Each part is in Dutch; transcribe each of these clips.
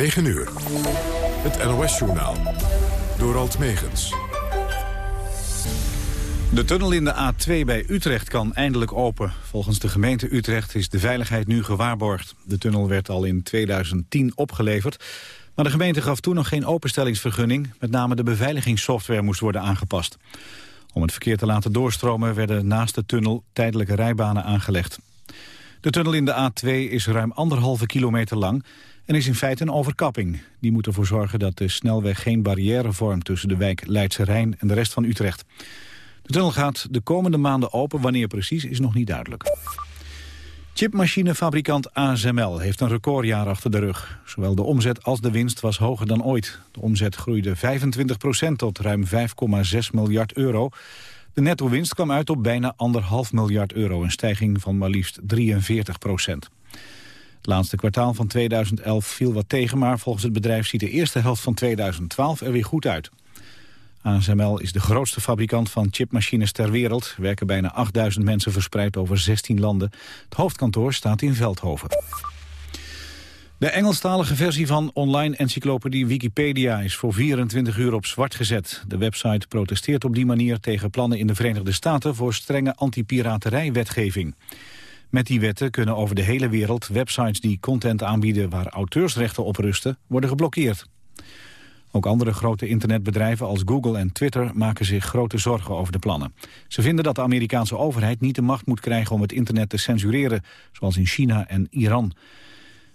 9 uur. Het NOS-journaal. Door Alt Megens. De tunnel in de A2 bij Utrecht kan eindelijk open. Volgens de gemeente Utrecht is de veiligheid nu gewaarborgd. De tunnel werd al in 2010 opgeleverd. Maar de gemeente gaf toen nog geen openstellingsvergunning. Met name de beveiligingssoftware moest worden aangepast. Om het verkeer te laten doorstromen werden naast de tunnel tijdelijke rijbanen aangelegd. De tunnel in de A2 is ruim anderhalve kilometer lang en is in feite een overkapping. Die moet ervoor zorgen dat de snelweg geen barrière vormt tussen de wijk Leidse Rijn en de rest van Utrecht. De tunnel gaat de komende maanden open, wanneer precies is nog niet duidelijk. Chipmachinefabrikant ASML heeft een recordjaar achter de rug. Zowel de omzet als de winst was hoger dan ooit. De omzet groeide 25% tot ruim 5,6 miljard euro. De netto-winst kwam uit op bijna 1,5 miljard euro, een stijging van maar liefst 43 procent. Het laatste kwartaal van 2011 viel wat tegen, maar volgens het bedrijf ziet de eerste helft van 2012 er weer goed uit. ASML is de grootste fabrikant van chipmachines ter wereld. Er werken bijna 8000 mensen verspreid over 16 landen. Het hoofdkantoor staat in Veldhoven. De Engelstalige versie van online encyclopedie Wikipedia is voor 24 uur op zwart gezet. De website protesteert op die manier tegen plannen in de Verenigde Staten voor strenge antipiraterijwetgeving. Met die wetten kunnen over de hele wereld websites die content aanbieden waar auteursrechten op rusten worden geblokkeerd. Ook andere grote internetbedrijven als Google en Twitter maken zich grote zorgen over de plannen. Ze vinden dat de Amerikaanse overheid niet de macht moet krijgen om het internet te censureren, zoals in China en Iran.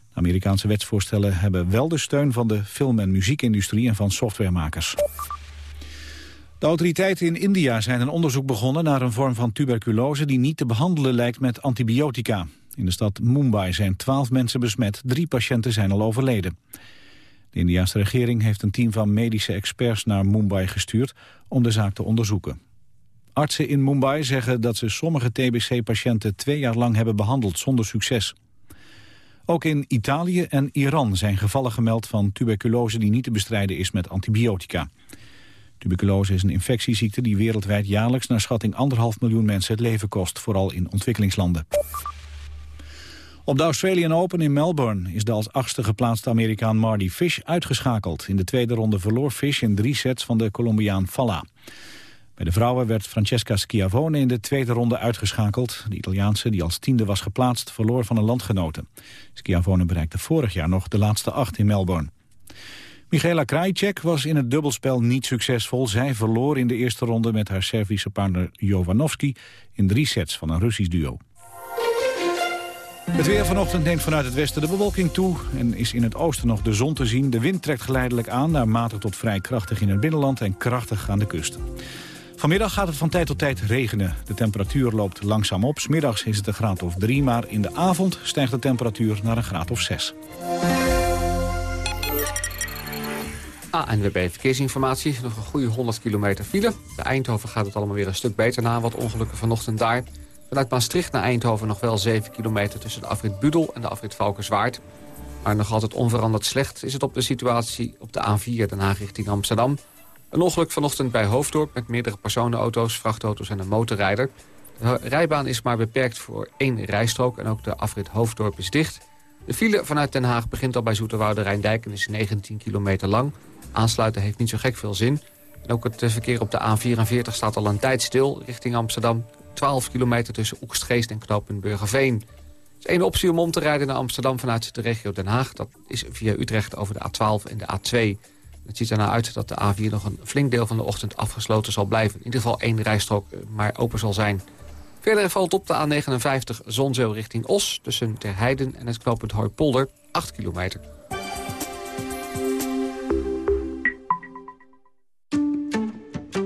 De Amerikaanse wetsvoorstellen hebben wel de steun van de film- en muziekindustrie en van softwaremakers. Autoriteiten in India zijn een onderzoek begonnen naar een vorm van tuberculose die niet te behandelen lijkt met antibiotica. In de stad Mumbai zijn twaalf mensen besmet, drie patiënten zijn al overleden. De Indiaanse regering heeft een team van medische experts naar Mumbai gestuurd om de zaak te onderzoeken. Artsen in Mumbai zeggen dat ze sommige TBC-patiënten twee jaar lang hebben behandeld zonder succes. Ook in Italië en Iran zijn gevallen gemeld van tuberculose die niet te bestrijden is met antibiotica. Tuberculose is een infectieziekte die wereldwijd jaarlijks naar schatting anderhalf miljoen mensen het leven kost, vooral in ontwikkelingslanden. Op de Australian Open in Melbourne is de als achtste geplaatste Amerikaan Marty Fish uitgeschakeld. In de tweede ronde verloor Fish in drie sets van de Colombiaan Falla. Bij de vrouwen werd Francesca Schiavone in de tweede ronde uitgeschakeld. De Italiaanse, die als tiende was geplaatst, verloor van een landgenote. Schiavone bereikte vorig jaar nog de laatste acht in Melbourne. Michaela Krajicek was in het dubbelspel niet succesvol. Zij verloor in de eerste ronde met haar Servische partner Jovanovski... in drie sets van een Russisch duo. Het weer vanochtend neemt vanuit het westen de bewolking toe... en is in het oosten nog de zon te zien. De wind trekt geleidelijk aan naar matig tot vrij krachtig in het binnenland... en krachtig aan de kust. Vanmiddag gaat het van tijd tot tijd regenen. De temperatuur loopt langzaam op. Smiddags is het een graad of 3, maar in de avond stijgt de temperatuur naar een graad of 6. ANWB Verkeersinformatie. Nog een goede 100 kilometer file. Bij Eindhoven gaat het allemaal weer een stuk beter na. Wat ongelukken vanochtend daar. Vanuit Maastricht naar Eindhoven nog wel 7 kilometer... tussen de afrit Budel en de afrit Valkenswaard. Maar nog altijd onveranderd slecht is het op de situatie op de A4 Den Haag richting Amsterdam. Een ongeluk vanochtend bij Hoofddorp met meerdere personenauto's, vrachtauto's en een motorrijder. De rijbaan is maar beperkt voor één rijstrook en ook de afrit Hoofddorp is dicht. De file vanuit Den Haag begint al bij Zoeterwoude Rijndijk en is 19 kilometer lang. Aansluiten heeft niet zo gek veel zin. En ook het verkeer op de A44 staat al een tijd stil richting Amsterdam. 12 kilometer tussen Oegstgeest en knooppunt Burgerveen. Het is één optie om om te rijden naar Amsterdam vanuit de regio Den Haag. Dat is via Utrecht over de A12 en de A2. Het ziet ernaar uit dat de A4 nog een flink deel van de ochtend afgesloten zal blijven. In ieder geval één rijstrook eh, maar open zal zijn. Verder valt op de A59 Zonzeel richting Os... tussen Ter Heiden en het knooppunt Hooipolder 8 kilometer.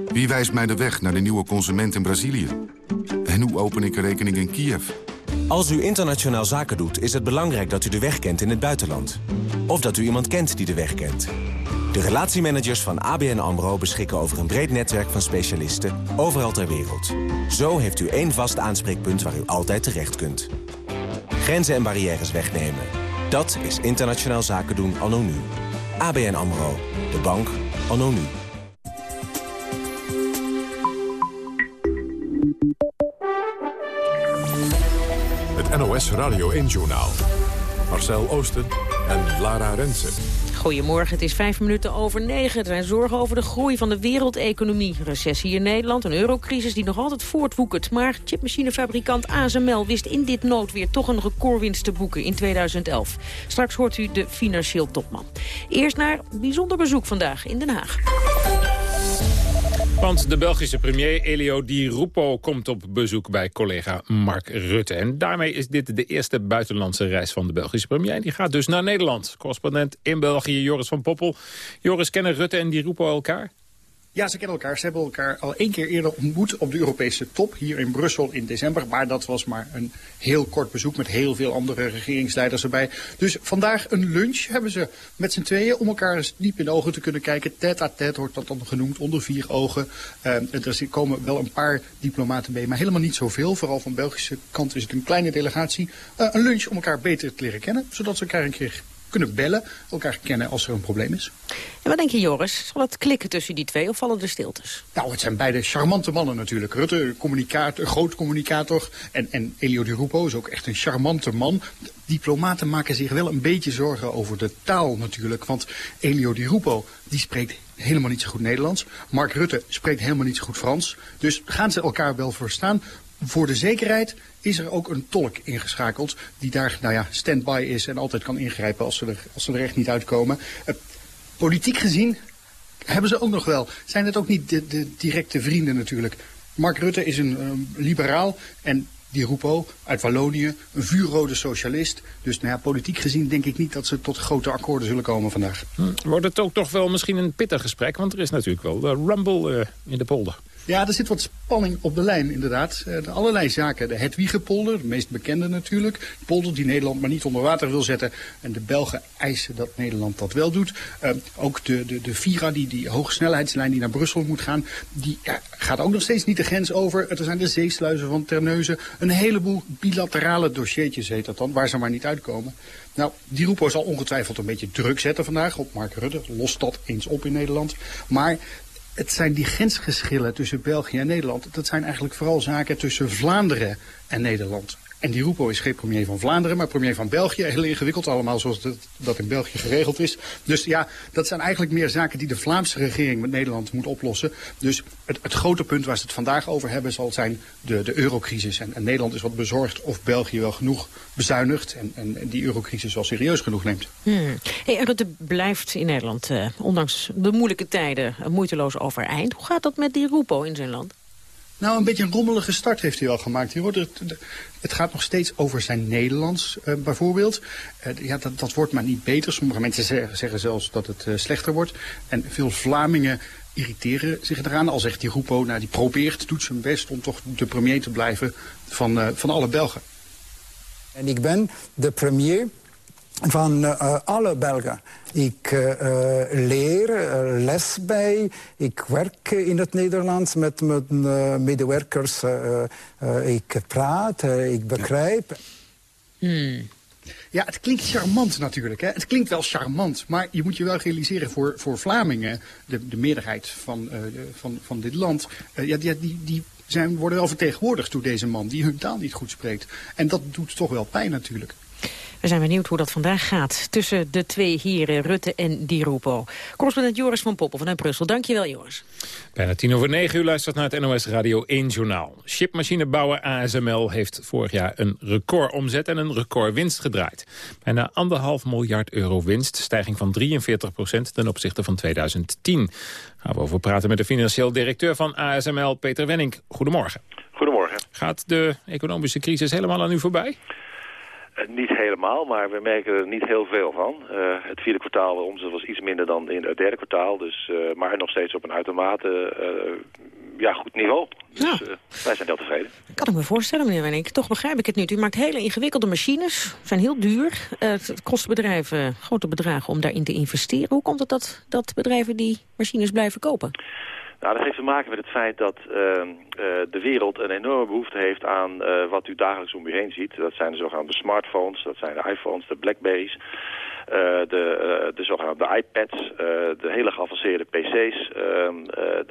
Wie wijst mij de weg naar de nieuwe consument in Brazilië? En hoe open ik een rekening in Kiev? Als u internationaal zaken doet, is het belangrijk dat u de weg kent in het buitenland. Of dat u iemand kent die de weg kent. De relatiemanagers van ABN AMRO beschikken over een breed netwerk van specialisten overal ter wereld. Zo heeft u één vast aanspreekpunt waar u altijd terecht kunt. Grenzen en barrières wegnemen. Dat is internationaal zaken doen anno nu. ABN AMRO. De bank anno nu. Het NOS Radio 1-journaal. Marcel Oosten en Lara Rensen. Goedemorgen, het is vijf minuten over negen. Er zijn zorgen over de groei van de wereldeconomie. Recessie in Nederland, een eurocrisis die nog altijd voortwoekert. Maar chipmachinefabrikant ASML wist in dit noodweer toch een recordwinst te boeken in 2011. Straks hoort u de financieel topman. Eerst naar bijzonder bezoek vandaag in Den Haag. Want de Belgische premier Elio Di Rupo komt op bezoek bij collega Mark Rutte. En daarmee is dit de eerste buitenlandse reis van de Belgische premier. Die gaat dus naar Nederland. Correspondent in België, Joris van Poppel. Joris, kennen Rutte en Di Rupo elkaar? Ja, ze kennen elkaar. Ze hebben elkaar al één keer eerder ontmoet op de Europese top hier in Brussel in december. Maar dat was maar een heel kort bezoek met heel veel andere regeringsleiders erbij. Dus vandaag een lunch hebben ze met z'n tweeën om elkaar eens diep in de ogen te kunnen kijken. Tête à tête wordt dat dan genoemd, onder vier ogen. Uh, er komen wel een paar diplomaten mee, maar helemaal niet zoveel. Vooral van Belgische kant is het een kleine delegatie. Uh, een lunch om elkaar beter te leren kennen, zodat ze elkaar een keer kunnen bellen, elkaar kennen als er een probleem is. En wat denk je, Joris? Zal het klikken tussen die twee of vallen er stiltes? Nou, het zijn beide charmante mannen natuurlijk. Rutte, communicator, groot communicator. En, en Elio Di Rupo is ook echt een charmante man. Diplomaten maken zich wel een beetje zorgen over de taal natuurlijk. Want Elio Di Rupo, die spreekt helemaal niet zo goed Nederlands. Mark Rutte spreekt helemaal niet zo goed Frans. Dus gaan ze elkaar wel verstaan? Voor de zekerheid is er ook een tolk ingeschakeld die daar nou ja, stand-by is en altijd kan ingrijpen als ze er, als ze er echt niet uitkomen. Uh, politiek gezien hebben ze ook nog wel, zijn het ook niet de, directe vrienden natuurlijk. Mark Rutte is een liberaal en die Rupo uit Wallonië, een vuurrode socialist. Dus nou ja, politiek gezien denk ik niet dat ze tot grote akkoorden zullen komen vandaag. Hm, wordt het ook toch wel misschien een pittig gesprek? Want er is natuurlijk wel de rumble uh, in de polder. Ja, er zit wat spanning op de lijn inderdaad. Uh, allerlei zaken. De Hedwiegepolder, de meest bekende natuurlijk. De polder die Nederland maar niet onder water wil zetten. En de Belgen eisen dat Nederland dat wel doet. Uh, ook de, de, de Vira, die, die hogesnelheidslijn die naar Brussel moet gaan... die gaat ook nog steeds niet de grens over. Er zijn de zeesluizen van Terneuzen. Een heleboel bilaterale dossiertjes heet dat dan, waar ze maar niet uitkomen. Nou, die Roepo zal ongetwijfeld een beetje druk zetten vandaag op Mark Rutte. Lost dat eens op in Nederland. Maar het zijn die grensgeschillen tussen België en Nederland. Dat zijn eigenlijk vooral zaken tussen Vlaanderen en Nederland. En die Rupo is geen premier van Vlaanderen, maar premier van België. Heel ingewikkeld allemaal zoals dat, in België geregeld is. Dus ja, dat zijn eigenlijk meer zaken die de Vlaamse regering met Nederland moet oplossen. Dus het, het grote punt waar ze het vandaag over hebben zal zijn de, de eurocrisis. En, Nederland is wat bezorgd of België wel genoeg bezuinigt en, en, die eurocrisis wel serieus genoeg neemt. Hmm. Hey, Rutte blijft in Nederland, uh, ondanks de moeilijke tijden, uh, moeiteloos overeind. Hoe gaat dat met die Rupo in zijn land? Nou, een beetje een rommelige start heeft hij wel gemaakt. Hij wordt het, het gaat nog steeds over zijn Nederlands uh, bijvoorbeeld. Uh, ja, dat, dat wordt maar niet beter. Sommige mensen zeggen, zelfs dat het uh, slechter wordt. En veel Vlamingen irriteren zich eraan. Al zegt die Rupo, nou, die probeert, doet zijn best om toch de premier te blijven van, van alle Belgen. En ik ben de premier van uh, alle Belgen. Ik uh, leer les bij, ik werk in het Nederlands met mijn medewerkers. ik praat, ik begrijp. Hmm. Ja, het klinkt charmant natuurlijk. Hè? Het klinkt wel charmant, maar je moet je wel realiseren voor, voor Vlamingen, de, de meerderheid van, van, van dit land, ja, die, die, die zijn, worden wel vertegenwoordigd door deze man die hun taal niet goed spreekt. En dat doet toch wel pijn natuurlijk. We zijn benieuwd hoe dat vandaag gaat tussen de twee heren Rutte en Di Rupo. Correspondent Joris van Poppel vanuit Brussel. Dankjewel Joris. Bijna tien over negen uur luistert naar het NOS Radio 1 Journaal. Chipmachinebouwer ASML heeft vorig jaar een recordomzet en een recordwinst gedraaid. Bijna anderhalf miljard euro winst, stijging van 43 procent ten opzichte van 2010. Gaan we over praten met de financieel directeur van ASML, Peter Wenning. Goedemorgen. Goedemorgen. Gaat de economische crisis helemaal aan u voorbij? Niet helemaal, maar we merken er niet heel veel van. Uh, het vierde kwartaal omzet was iets minder dan in het derde kwartaal. Dus, uh, maar nog steeds op een uitermate uh, ja, goed niveau. Dus ja. wij zijn heel tevreden. Kan ik me voorstellen, meneer Wenning. Toch begrijp ik het niet. U maakt hele ingewikkelde machines, zijn heel duur. het kost bedrijven grote bedragen om daarin te investeren. Hoe komt het dat, dat bedrijven die machines blijven kopen? Nou, dat heeft te maken met het feit dat uh, uh, de wereld een enorme behoefte heeft aan uh, wat u dagelijks om u heen ziet. Dat zijn de zogenaamde smartphones, dat zijn de iPhones, de Blackberries. De, de zogenaamde iPads, de hele geavanceerde PC's. Ehm,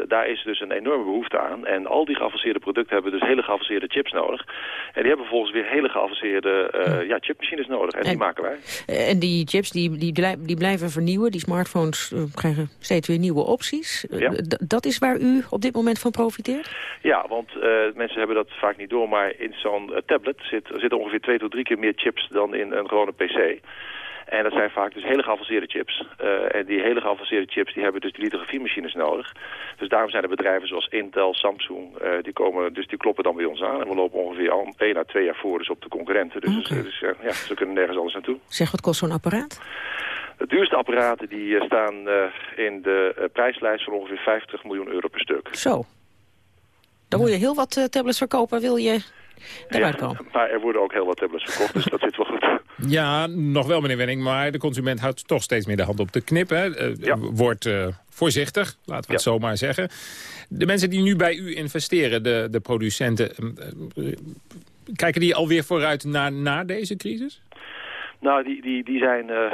daar is dus een enorme behoefte aan. En al die geavanceerde producten hebben dus hele geavanceerde chips nodig. En die hebben vervolgens weer hele geavanceerde ja, chipmachines nodig. En, die maken wij. En die chips die, die, die blijven vernieuwen. Die smartphones krijgen steeds weer nieuwe opties. dat is waar u op dit moment van profiteert? Ja, want mensen hebben dat vaak niet door. Maar in zo'n tablet zit, zitten ongeveer twee tot drie keer meer chips dan in een gewone PC. En dat zijn vaak dus hele geavanceerde chips. Uh, en die hele geavanceerde chips die hebben dus die lithografiemachines nodig. Dus daarom zijn er bedrijven zoals Intel, Samsung, uh, die, komen, dus die kloppen dan bij ons aan. En we lopen ongeveer al één à twee jaar voor dus op de concurrenten. Dus, okay. dus uh, ja, ze kunnen nergens anders naartoe. Zeg, wat kost zo'n apparaat? De duurste apparaten die staan in de prijslijst van ongeveer 50 miljoen euro per stuk. Zo. Dan wil je heel wat tablets verkopen, wil je ja, Maar er worden ook heel wat tablets verkocht, dus dat zit wel goed. Ja, nog wel meneer Wenning, maar de consument houdt toch steeds meer de hand op de knip. Hè? Uh, Wordt uh, voorzichtig, laten we het zo maar zeggen. De mensen die nu bij u investeren, de, de producenten... Uh, kijken die alweer vooruit naar, na deze crisis? Nou, die, die, die zijn... Uh,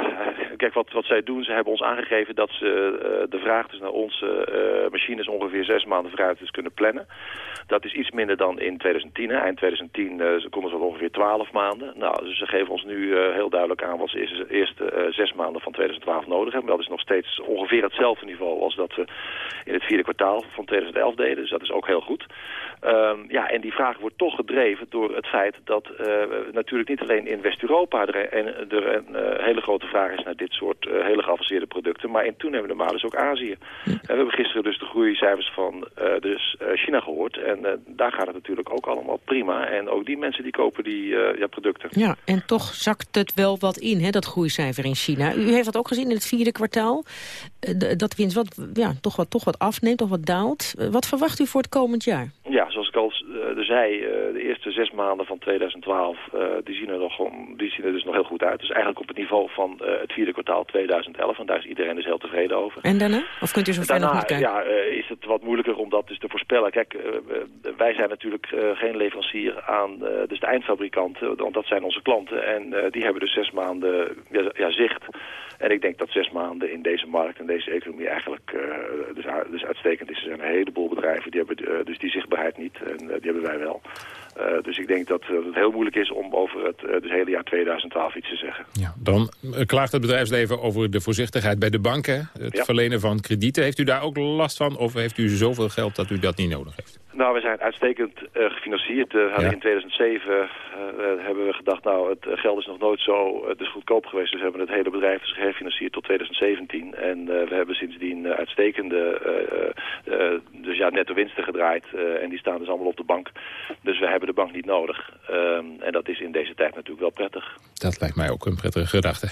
kijk, wat, wat zij doen, ze hebben ons aangegeven dat ze uh, de vraag dus naar onze uh, machines ongeveer zes maanden vooruit dus kunnen plannen. Dat is iets minder dan in 2010. Hè. Eind 2010 uh, konden ze ongeveer 12 maanden. Nou, dus ze geven ons nu heel duidelijk aan wat ze eerst, de eerste zes maanden van 2012 nodig hebben. Dat is nog steeds ongeveer hetzelfde niveau als dat we in het vierde kwartaal van 2011 deden. Dus dat is ook heel goed. Um, ja, en die vraag wordt toch gedreven door het feit dat natuurlijk niet alleen in West-Europa er er een hele grote vraag is naar dit soort uh, hele geavanceerde producten. Maar in toenemende mate is ook Azië. En we hebben gisteren dus de groeicijfers van uh, dus, China gehoord. En daar gaat het natuurlijk ook allemaal prima. En ook die mensen die kopen die ja, producten. Ja, en toch zakt het wel wat in, hè, dat groeicijfer in China. U heeft dat ook gezien in het vierde kwartaal. dat winst wat, ja, toch, wat, toch wat afneemt, toch wat daalt. wat verwacht u voor het komend jaar? Ja, zoals ik al zei, eerste zes maanden van 2012... die, zien er nog, die zien er dus nog heel goed uit. Dus eigenlijk op het niveau van uh, het vierde kwartaal 2011. En daar is iedereen dus heel tevreden over. En daarna? Of kunt u zo ver nog niet kijken? Ja, uh, is het wat moeilijker om dat dus te voorspellen. Kijk, wij zijn natuurlijk geen leverancier aan dus de eindfabrikanten. Want dat zijn onze klanten. En die hebben dus zes maanden ja, ja, zicht. En ik denk dat zes maanden in deze markt en deze economie eigenlijk dus, dus uitstekend is. Er zijn een heleboel bedrijven die hebben dus die zichtbaarheid niet. En die hebben wij wel. Uh, dus ik denk dat uh, het heel moeilijk is om over het, uh, het hele jaar 2012 iets te zeggen. Ja, dan klaagt het bedrijfsleven over de voorzichtigheid bij de banken. Het ja. verlenen van kredieten. Heeft u daar ook last van of heeft u zoveel geld dat u dat niet nodig heeft? Nou, we zijn uitstekend uh, gefinancierd. Uh, ja. In 2007 uh, hebben we gedacht, nou, het geld is nog nooit zo dus goedkoop geweest. Dus we hebben het hele bedrijf dus gefinancierd tot 2017. En we hebben sindsdien uitstekende dus ja, netto winsten gedraaid. en die staan dus allemaal op de bank. Dus we hebben de bank niet nodig. Um, en dat is in deze tijd natuurlijk wel prettig. Dat lijkt mij ook een prettige gedachte.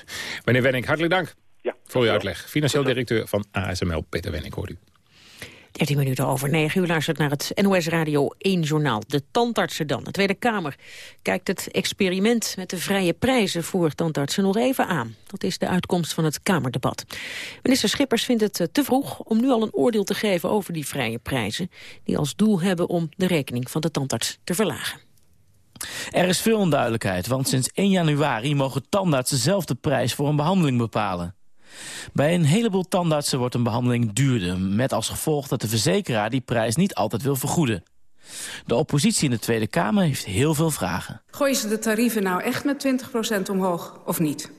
Meneer Wenning, hartelijk dank ja, voor uw uitleg. Financieel directeur van ASML, Peter Wenning, hoor u. 13 minuten over 9 uur luistert naar het NOS Radio 1 Journaal. De tandartsen dan. De Tweede Kamer kijkt het experiment met de vrije prijzen voor tandartsen nog even aan. Dat is de uitkomst van het Kamerdebat. Minister Schippers vindt het te vroeg om nu al een oordeel te geven over die vrije prijzen... die als doel hebben om de rekening van de tandarts te verlagen. Er is veel onduidelijkheid, want sinds 1 januari mogen tandartsen zelf de prijs voor een behandeling bepalen. Bij een heleboel tandartsen wordt een behandeling duurder... met als gevolg dat de verzekeraar die prijs niet altijd wil vergoeden. De oppositie in de Tweede Kamer heeft heel veel vragen. Gooien ze de tarieven nou echt met 20% omhoog of niet?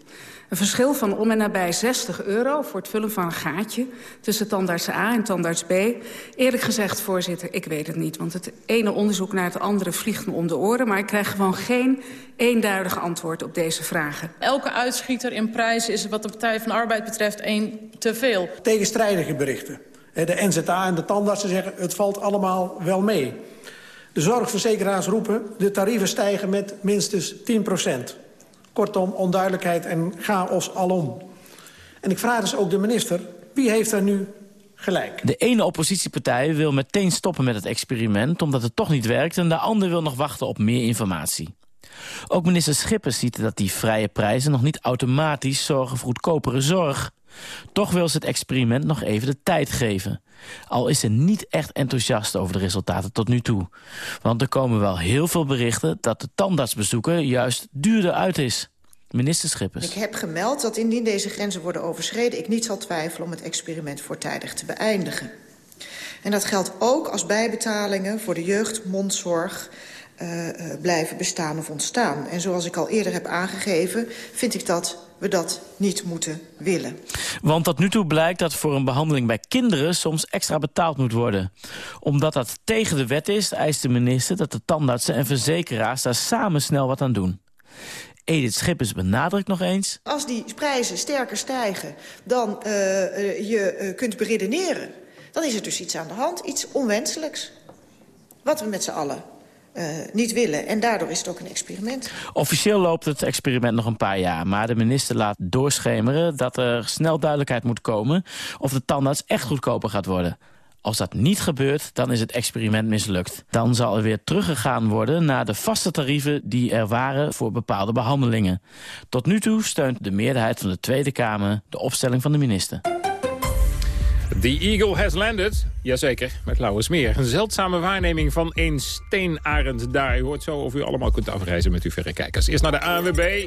Een verschil van om en nabij 60 euro voor het vullen van een gaatje... tussen tandarts A en tandarts B. Eerlijk gezegd, voorzitter, ik weet het niet. Want het ene onderzoek naar het andere vliegt me om de oren... maar ik krijg gewoon geen eenduidig antwoord op deze vragen. Elke uitschieter in prijs is wat de Partij van de Arbeid betreft één te veel. Tegenstrijdige berichten. De NZA en de tandartsen zeggen het valt allemaal wel mee. De zorgverzekeraars roepen de tarieven stijgen met minstens 10 procent. Kortom, onduidelijkheid en chaos alom. En ik vraag dus ook de minister, wie heeft er nu gelijk? De ene oppositiepartij wil meteen stoppen met het experiment... omdat het toch niet werkt en de andere wil nog wachten op meer informatie. Ook minister Schippers ziet dat die vrije prijzen nog niet automatisch zorgen voor goedkopere zorg. Toch wil ze het experiment nog even de tijd geven. Al is ze niet echt enthousiast over de resultaten tot nu toe. Want er komen wel heel veel berichten dat de tandartsbezoeken juist duurder uit is. Minister Schippers. Ik heb gemeld dat indien deze grenzen worden overschreden... ik niet zal twijfelen om het experiment voortijdig te beëindigen. En dat geldt ook als bijbetalingen voor de jeugdmondzorg uh, blijven bestaan of ontstaan. En zoals ik al eerder heb aangegeven, vind ik dat we dat niet moeten willen. Want tot nu toe blijkt dat voor een behandeling bij kinderen soms extra betaald moet worden. Omdat dat tegen de wet is, eist de minister dat de tandartsen en verzekeraars daar samen snel wat aan doen. Edith Schippers benadrukt nog eens... Als die prijzen sterker stijgen dan uh, uh, je kunt beredeneren... dan is er dus iets aan de hand, iets onwenselijks. Wat we met z'n allen uh, niet willen. En daardoor is het ook een experiment. Officieel loopt het experiment nog een paar jaar. Maar de minister laat doorschemeren dat er snel duidelijkheid moet komen... of de tandarts echt goedkoper gaat worden. Als dat niet gebeurt, dan is het experiment mislukt. Dan zal er weer teruggegaan worden naar de vaste tarieven die er waren voor bepaalde behandelingen. Tot nu toe steunt de meerderheid van de Tweede Kamer de opstelling van de minister. The Eagle has landed. Jazeker, met Lauwersmeer. Een zeldzame waarneming van een steenarend daar. U hoort zo of u allemaal kunt afreizen met uw verrekijkers. Eerst naar de ANWB.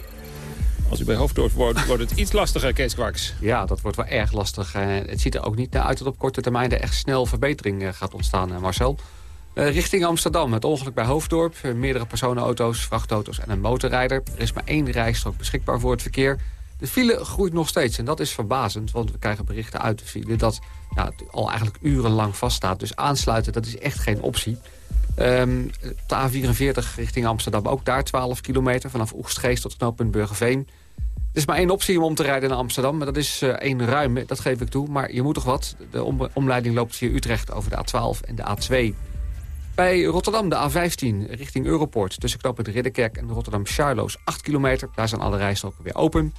Als u bij Hoofddorp wordt, wordt het iets lastiger, Kees Kwaks. Ja, dat wordt wel erg lastig. het ziet er ook niet naar uit dat op korte termijn er echt snel verbetering gaat ontstaan, Marcel. richting Amsterdam, het ongeluk bij Hoofddorp. meerdere personenauto's, vrachtauto's en een motorrijder. Er is maar één rijstrook beschikbaar voor het verkeer. De file groeit nog steeds en dat is verbazend, want we krijgen berichten uit de file... dat ja, het al eigenlijk urenlang vaststaat. Dus aansluiten, dat is echt geen optie. Um, de A44 richting Amsterdam, ook daar 12 kilometer... vanaf Oegstgeest tot knooppunt Burgerveen. Er is maar één optie om om te rijden naar Amsterdam, maar dat is uh, één ruime, dat geef ik toe. Maar je moet toch wat. De om omleiding loopt via Utrecht over de A12 en de A2. Bij Rotterdam de A15 richting Europort tussen knooppunt Ridderkerk en Rotterdam-Charloes 8 kilometer. Daar zijn alle rijstroken weer open.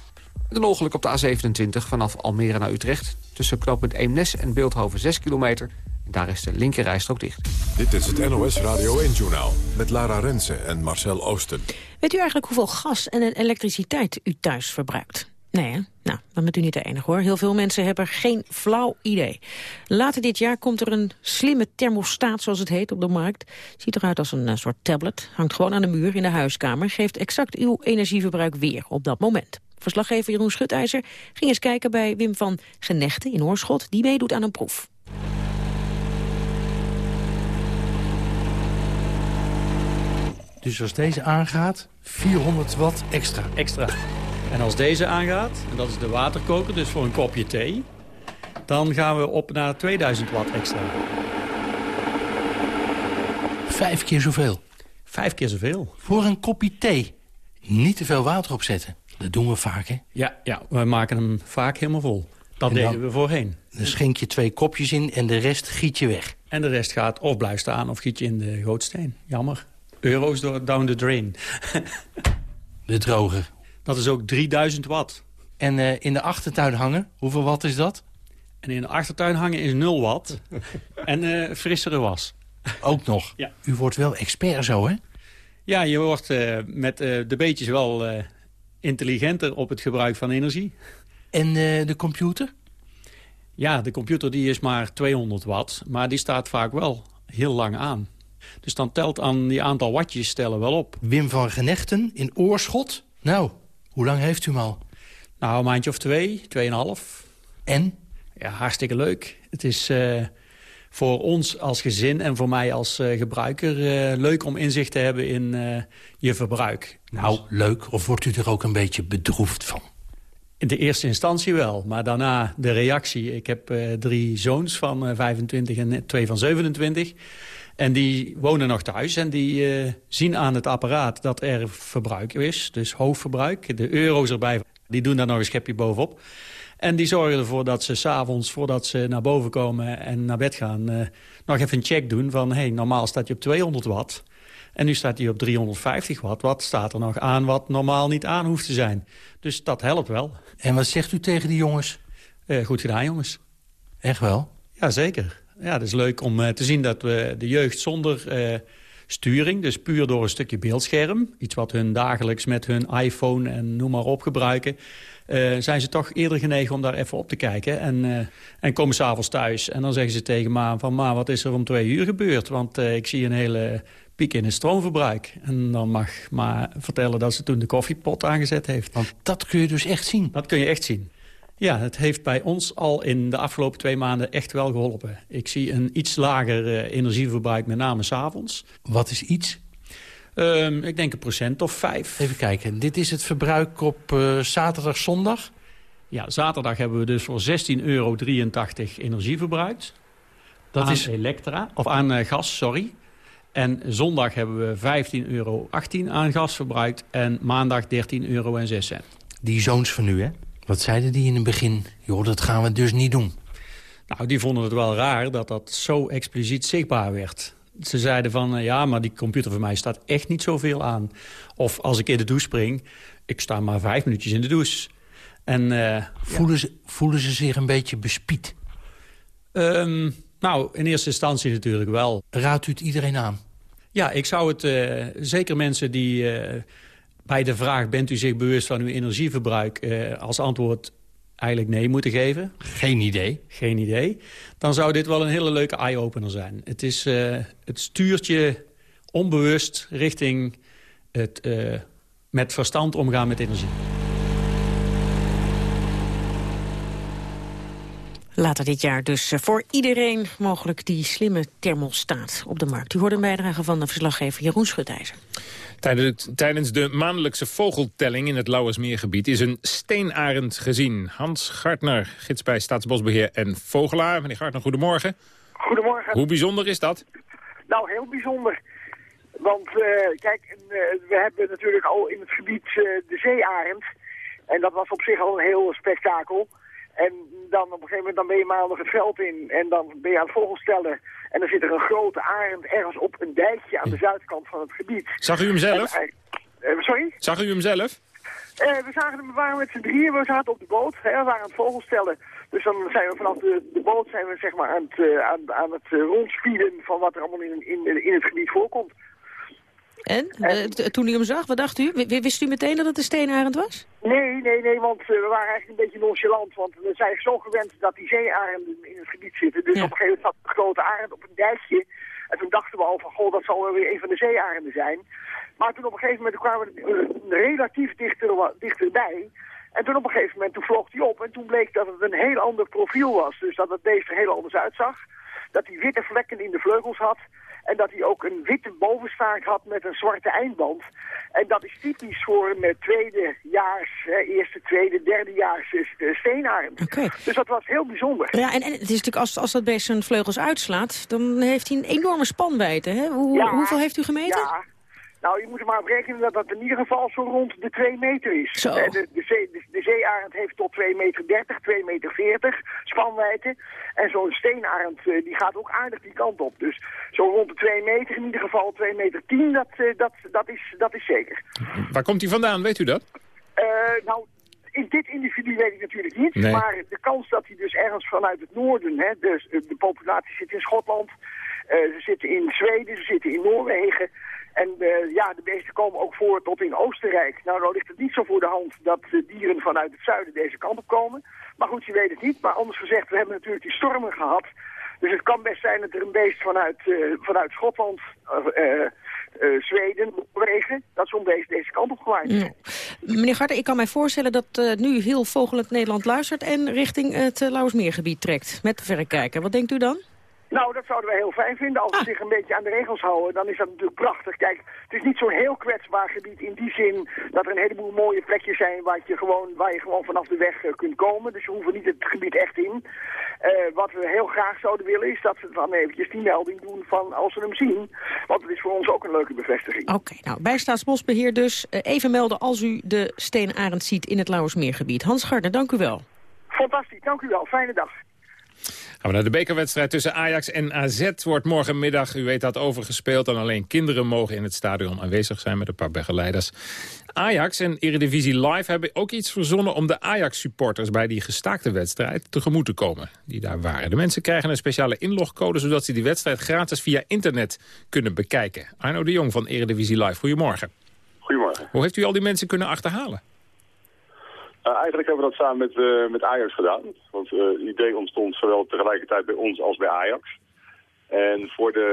Een ongeluk op de A27 vanaf Almere naar Utrecht. Tussen knooppunt Eemnes en Beeldhoven 6 kilometer. En daar is de linkerrijstrook dicht. Dit is het NOS Radio 1-journaal met Lara Rensen en Marcel Oosten. Weet u eigenlijk hoeveel gas en elektriciteit u thuis verbruikt? Nee, hè? Nou, dan bent u niet de enige hoor. Heel veel mensen hebben geen flauw idee. Later dit jaar komt er een slimme thermostaat, zoals het heet, op de markt. Ziet eruit als een uh, soort tablet. Hangt gewoon aan de muur in de huiskamer. Geeft exact uw energieverbruik weer op dat moment. Verslaggever Jeroen Schutijzer ging eens kijken bij Wim van Genechten in Oorschot. Die meedoet aan een proef. Dus als deze aangaat, 400 watt extra. Extra. En als deze aangaat, en dat is de waterkoker, dus voor een kopje thee... dan gaan we op naar 2000 watt extra. Vijf keer zoveel? Vijf keer zoveel. Voor een kopje thee? Niet te veel water opzetten. Dat doen we vaak, hè? Ja, ja we maken hem vaak helemaal vol. Dat deden we voorheen. Dan schenk je twee kopjes in en de rest giet je weg. En de rest gaat of blijft staan of giet je in de gootsteen. Jammer. Euro's door, down the drain. de droger. Dat is ook 3000 watt. En uh, in de achtertuin hangen, hoeveel watt is dat? En in de achtertuin hangen is 0 watt. en uh, frissere was. Ook nog? Ja. U wordt wel expert zo, hè? Ja, je wordt uh, met de beetjes wel intelligenter op het gebruik van energie. En uh, de computer? Ja, de computer die is maar 200 watt, maar die staat vaak wel heel lang aan. Dus dan telt aan die aantal wattjes stellen wel op. Wim van Genechten in Oorschot. Nou, hoe lang heeft u hem al? Nou, een maandje of twee, tweeënhalf. En? Ja, hartstikke leuk. Het is uh, voor ons als gezin en voor mij als uh, gebruiker uh, leuk om inzicht te hebben in je verbruik. Nou, leuk. Of wordt u er ook een beetje bedroefd van? In de eerste instantie wel, maar daarna de reactie. Ik heb drie zoons van uh, 25 en twee van 27. En die wonen nog thuis en die zien aan het apparaat dat er verbruik is. Dus hoofdverbruik. De euro's erbij, die doen daar nog een schepje bovenop. En die zorgen ervoor dat ze s'avonds, voordat ze naar boven komen en naar bed gaan... nog even een check doen van, hey, normaal staat je op 200 watt... En nu staat hij op 350 watt. Wat staat er nog aan wat normaal niet aan hoeft te zijn? Dus dat helpt wel. En wat zegt u tegen die jongens? Uh, goed gedaan, jongens. Echt wel? Ja, zeker. Ja, het is leuk om uh, te zien dat we de jeugd zonder uh, sturing... dus puur door een stukje beeldscherm... iets wat hun dagelijks met hun iPhone en noem maar op gebruiken... zijn ze toch eerder genegen om daar even op te kijken. En, en komen s'avonds thuis en dan zeggen ze tegen ma... van ma, wat is er om twee uur gebeurd? Want ik zie een hele piek in het stroomverbruik. En dan mag maar vertellen dat ze toen de koffiepot aangezet heeft. Want dat kun je dus echt zien? Dat kun je echt zien. Ja, het heeft bij ons al in de afgelopen twee maanden echt wel geholpen. Ik zie een iets lager energieverbruik, met name s'avonds. Wat is iets? Um, ik denk een procent of vijf. Even kijken, dit is het verbruik op uh, zaterdag, zondag? Ja, zaterdag hebben we dus voor 16,83 euro energie verbruikt. Dat aan is elektra, of aan uh, gas, sorry. En zondag hebben we 15,18 euro aan gas verbruikt en maandag 13,06 euro. Die zoons van nu, hè? Wat zeiden die in het begin? Joh, dat gaan we dus niet doen. Nou, die vonden het wel raar dat dat zo expliciet zichtbaar werd. Ze zeiden van, uh, ja, maar die computer van mij staat echt niet zoveel aan. Of als ik in de douche spring, ik sta maar vijf minuutjes in de douche. En, uh, voelen, ja. ze, voelen ze zich een beetje bespied? Um, nou, in eerste instantie natuurlijk wel. Raadt u het iedereen aan? Ja, ik zou het uh, zeker mensen die uh, bij de vraag... bent u zich bewust van uw energieverbruik... Als antwoord eigenlijk nee moeten geven. Geen idee. Geen idee. Dan zou dit wel een hele leuke eye-opener zijn. Het, is, het stuurt je onbewust richting het met verstand omgaan met energie. Later dit jaar dus eh, voor iedereen mogelijk die slimme thermostaat op de markt. U hoort een bijdrage van de verslaggever Jeroen Schutijzer. Tijdens de maandelijkse vogeltelling in het Lauwersmeergebied is een steenarend gezien. Hans Gartner, gids bij Staatsbosbeheer en Vogelaar. Meneer Gartner, goedemorgen. Goedemorgen. Hoe bijzonder is dat? Nou, heel bijzonder. Want uh, kijk, uh, we hebben natuurlijk al in het gebied uh, de zeearend. En dat was op zich al een heel spektakel. En dan op een gegeven moment dan ben je maandag het veld in en dan ben je aan het vogelstellen. En dan zit er een grote arend ergens op een dijkje aan de zuidkant van het gebied. Zag u hem zelf? En, uh, sorry? Zag u hem zelf? Uh, we zagen hem, we waren met z'n drieën, we zaten op de boot, hè, we waren aan het vogelstellen. Dus dan zijn we vanaf de, de boot zijn we, zeg maar, aan het, uh, aan, aan het rondspieden van wat er allemaal in, in, in het gebied voorkomt. En? en toen u hem zag, wat dacht u? Wist u meteen dat het een steenarend was? Nee, nee, nee, want uh, we waren eigenlijk een beetje nonchalant. Want we zijn zo gewend dat die zeearenden in het gebied zitten. Dus ja. op een gegeven moment zat een grote arend op een dijkje. En toen dachten we al van, goh, dat zal wel weer een van de zeearenden zijn. Maar toen op een gegeven moment kwamen we uh, relatief dichter, dichterbij. En toen op een gegeven moment toen vloog hij op. En toen bleek dat het een heel ander profiel was. Dus dat het beest er heel anders uitzag. Dat hij witte vlekken in de vleugels had. En dat hij ook een witte bovenstaart had met een zwarte eindband. En dat is typisch voor een tweedejaars, eerste, tweede, derdejaars uh, steenarend. Okay. Dus dat was heel bijzonder. Ja, en, en het is natuurlijk als, als dat beest zijn vleugels uitslaat, dan heeft hij een enorme spanwijdte. Hè? Hoe, ja, hoeveel heeft u gemeten? Ja. Nou, je moet er maar op rekenen dat dat in ieder geval zo rond de 2 meter is. Zo. De, de, zee, de, de zeearend heeft tot 2 meter 30, 2 meter 40 spanwijdte. En zo'n steenarend die gaat ook aardig die kant op. Dus zo rond de 2 meter, in ieder geval 2 meter 10, dat, dat, dat, is, dat is zeker. Waar komt hij vandaan, weet u dat? Uh, nou, in dit individu weet ik natuurlijk niet. Nee. Maar de kans dat hij dus ergens vanuit het noorden, hè, dus de populatie zit in Schotland, uh, ze zitten in Zweden, ze zitten in Noorwegen. En uh, ja, de beesten komen ook voor tot in Oostenrijk. Nou, dan ligt het niet zo voor de hand dat uh, dieren vanuit het zuiden deze kant op komen. Maar goed, je weet het niet. Maar anders gezegd, we hebben natuurlijk die stormen gehad. Dus het kan best zijn dat er een beest vanuit, uh, vanuit Schotland, Zweden, Noorwegen, dat zo'n beest deze kant op gewaaid. Meneer Garter, ik kan mij voorstellen dat nu heel Vogelend Nederland luistert en richting het Lauwersmeergebied trekt met de verrekijker. Wat denkt u dan? Nou, dat zouden wij heel fijn vinden. Als ze ah. zich een beetje aan de regels houden, dan is dat natuurlijk prachtig. Kijk, het is niet zo'n heel kwetsbaar gebied in die zin dat er een heleboel mooie plekjes zijn waar je gewoon, waar je gewoon vanaf de weg uh, kunt komen. Dus je hoeft niet het gebied echt in. Uh, wat we heel graag zouden willen is dat ze dan eventjes die melding doen van als ze hem zien. Want het is voor ons ook een leuke bevestiging. Oké, okay, nou, bij Staatsbosbeheer dus uh, even melden als u de steenarend ziet in het Lauwersmeergebied. Hans Gardner, dank u wel. Fantastisch, dank u wel. Fijne dag. Gaan we naar de bekerwedstrijd tussen Ajax en AZ. Wordt morgenmiddag, u weet dat, overgespeeld. En alleen kinderen mogen in het stadion aanwezig zijn met een paar begeleiders. Ajax en Eredivisie Live hebben ook iets verzonnen... om de Ajax-supporters bij die gestaakte wedstrijd tegemoet te komen. Die daar waren. De mensen krijgen een speciale inlogcode... zodat ze die wedstrijd gratis via internet kunnen bekijken. Arno de Jong van Eredivisie Live, goedemorgen. Goedemorgen. Hoe heeft u al die mensen kunnen achterhalen? Uh, eigenlijk hebben we dat samen met, uh, met Ajax gedaan. Want uh, het idee ontstond zowel tegelijkertijd bij ons als bij Ajax. En voor de,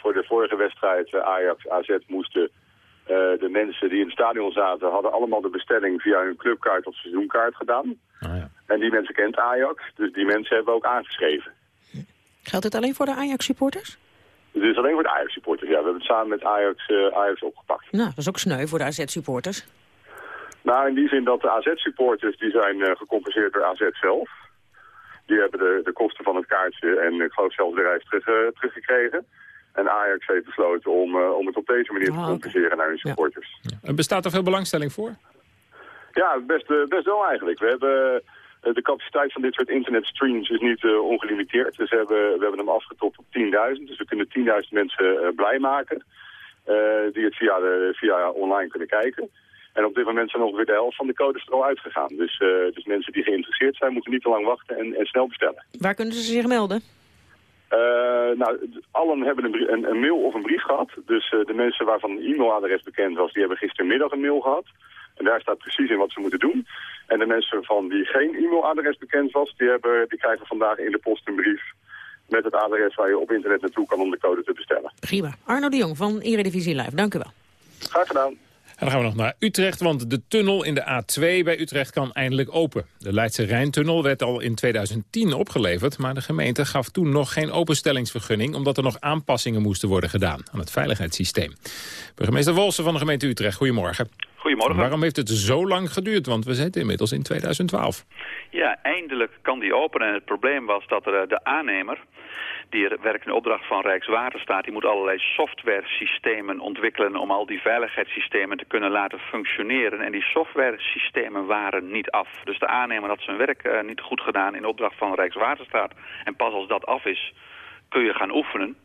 voor de vorige wedstrijd eh, Ajax-AZ moesten eh, de mensen die in het stadion zaten... hadden allemaal de bestelling via hun clubkaart of seizoenkaart gedaan. Ah, ja. En die mensen kent Ajax, dus die mensen hebben we ook aangeschreven. Geldt het alleen voor de Ajax-supporters? Dus alleen voor de Ajax-supporters, ja. We hebben het samen met Ajax, eh, Ajax opgepakt. Nou, dat is ook sneu voor de AZ-supporters. Nou, in die zin dat de AZ-supporters die zijn eh, gecompenseerd door AZ zelf. Die hebben de, de kosten van het kaartje en ik geloof zelfs de reis terug, eh, teruggekregen. En Ajax heeft besloten om, eh, om het op deze manier te Ah, compenseren naar hun supporters. Er bestaat er veel belangstelling voor? Ja, best, best wel eigenlijk. We hebben de capaciteit van dit soort internetstreams is niet ongelimiteerd. Dus we hebben, we hebben hem afgetopt op 10.000. Dus we kunnen 10.000 mensen eh, blij maken eh, die het via, de, via online kunnen kijken. En op dit moment zijn ongeveer de helft van de codes er al uitgegaan. Dus, eh, dus mensen die geïnteresseerd zijn moeten niet te lang wachten en, en snel bestellen. Waar kunnen ze zich melden? Eh, nou, allen hebben een, een, een mail of een brief gehad. Dus eh, de mensen waarvan een e-mailadres bekend was, die hebben gistermiddag een mail gehad. En daar staat precies in wat ze moeten doen. En de mensen van wie geen e-mailadres bekend was, die, hebben, die krijgen vandaag in de post een brief met het adres waar je op internet naartoe kan om de code te bestellen. Prima. Arno de Jong van Eredivisie Live, dank u wel. Graag gedaan. Dan gaan we nog naar Utrecht, want de tunnel in de A2 bij Utrecht kan eindelijk open. De Leidse Rijntunnel werd al in 2010 opgeleverd... maar de gemeente gaf toen nog geen openstellingsvergunning... omdat er nog aanpassingen moesten worden gedaan aan het veiligheidssysteem. Burgemeester Wolsen van de gemeente Utrecht, goedemorgen. Goedemorgen. Waarom heeft het zo lang geduurd? Want we zitten inmiddels in 2012. Ja, eindelijk kan die open. En het probleem was dat er, eh, de aannemer, die er werkt in opdracht van Rijkswaterstaat, die moet allerlei software-systemen ontwikkelen om al die veiligheidssystemen te kunnen laten functioneren. En die software-systemen waren niet af. Dus de aannemer had zijn werk eh, niet goed gedaan in opdracht van Rijkswaterstaat. En pas als dat af is, kun je gaan oefenen.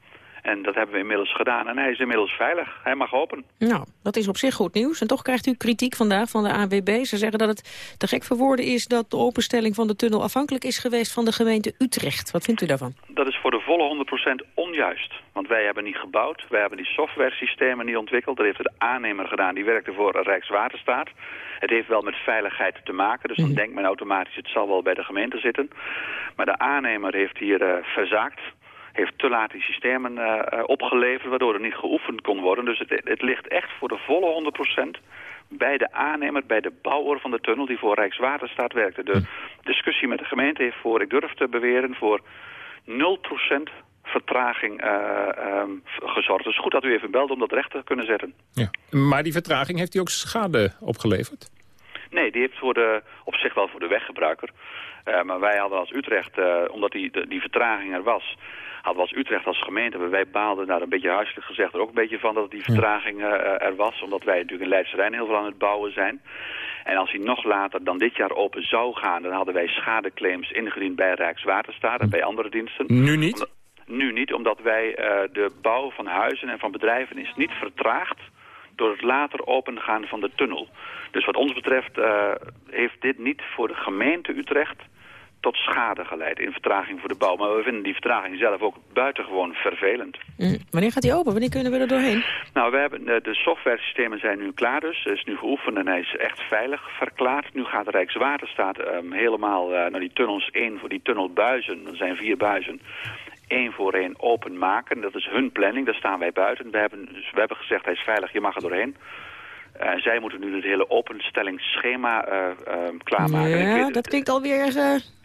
En dat hebben we inmiddels gedaan. En hij is inmiddels veilig. Hij mag open. Nou, dat is op zich goed nieuws. En toch krijgt u kritiek vandaag van de AWB. Ze zeggen dat het te gek voor woorden is dat de openstelling van de tunnel afhankelijk is geweest van de gemeente Utrecht. Wat vindt u daarvan? Dat is voor de volle 100% onjuist. Want wij hebben niet gebouwd, wij hebben die software-systemen niet ontwikkeld. Dat heeft de aannemer gedaan, die werkte voor Rijkswaterstaat. Het heeft wel met veiligheid te maken, dus dan denkt men automatisch... het zal wel bij de gemeente zitten. Maar de aannemer heeft hier eh, verzaakt heeft te laat die systemen eh, eh, opgeleverd... waardoor er niet geoefend kon worden. Dus het, het ligt echt voor de volle 100% bij de aannemer, bij de bouwer van de tunnel... die voor Rijkswaterstaat werkte. De discussie met de gemeente heeft voor, ik durf te beweren... voor 0% vertraging eh, ehm, gezorgd. Is goed dat u even belt om dat recht te kunnen zetten. Ja. Maar die vertraging heeft die ook schade opgeleverd? Nee, die heeft voor de, op zich wel voor de weggebruiker. Uh, maar wij hadden als Utrecht, uh, omdat die, de, die vertraging er was... hadden we als Utrecht als gemeente... wij baalden daar een beetje huiselijk gezegd er ook een beetje van... dat die vertraging uh, er was. Omdat wij natuurlijk in Leidse heel veel aan het bouwen zijn. En als hij nog later dan dit jaar open zou gaan... dan hadden wij schadeclaims ingediend bij Rijkswaterstaat en bij andere diensten. Nu niet? Omdat, nu niet, omdat wij de bouw van huizen en van bedrijven is niet vertraagd door het later opengaan van de tunnel. Dus wat ons betreft uh, heeft dit niet voor de gemeente Utrecht tot schade geleid in vertraging voor de bouw. Maar we vinden die vertraging zelf ook buitengewoon vervelend. Mm. Wanneer gaat die open? Wanneer kunnen we er doorheen? Nou, we hebben, de software systemen zijn nu klaar dus. Hij is nu geoefend en hij is echt veilig verklaard. Nu gaat de Rijkswaterstaat um, helemaal uh, naar die tunnels, één voor die tunnelbuizen. Er zijn vier buizen één voor één open maken. Dat is hun planning, daar staan wij buiten. We hebben, dus we hebben gezegd, hij is veilig, je mag er doorheen. Uh, zij moeten nu het hele openstellingsschema uh, uh, klaarmaken. Ja, dat klinkt alweer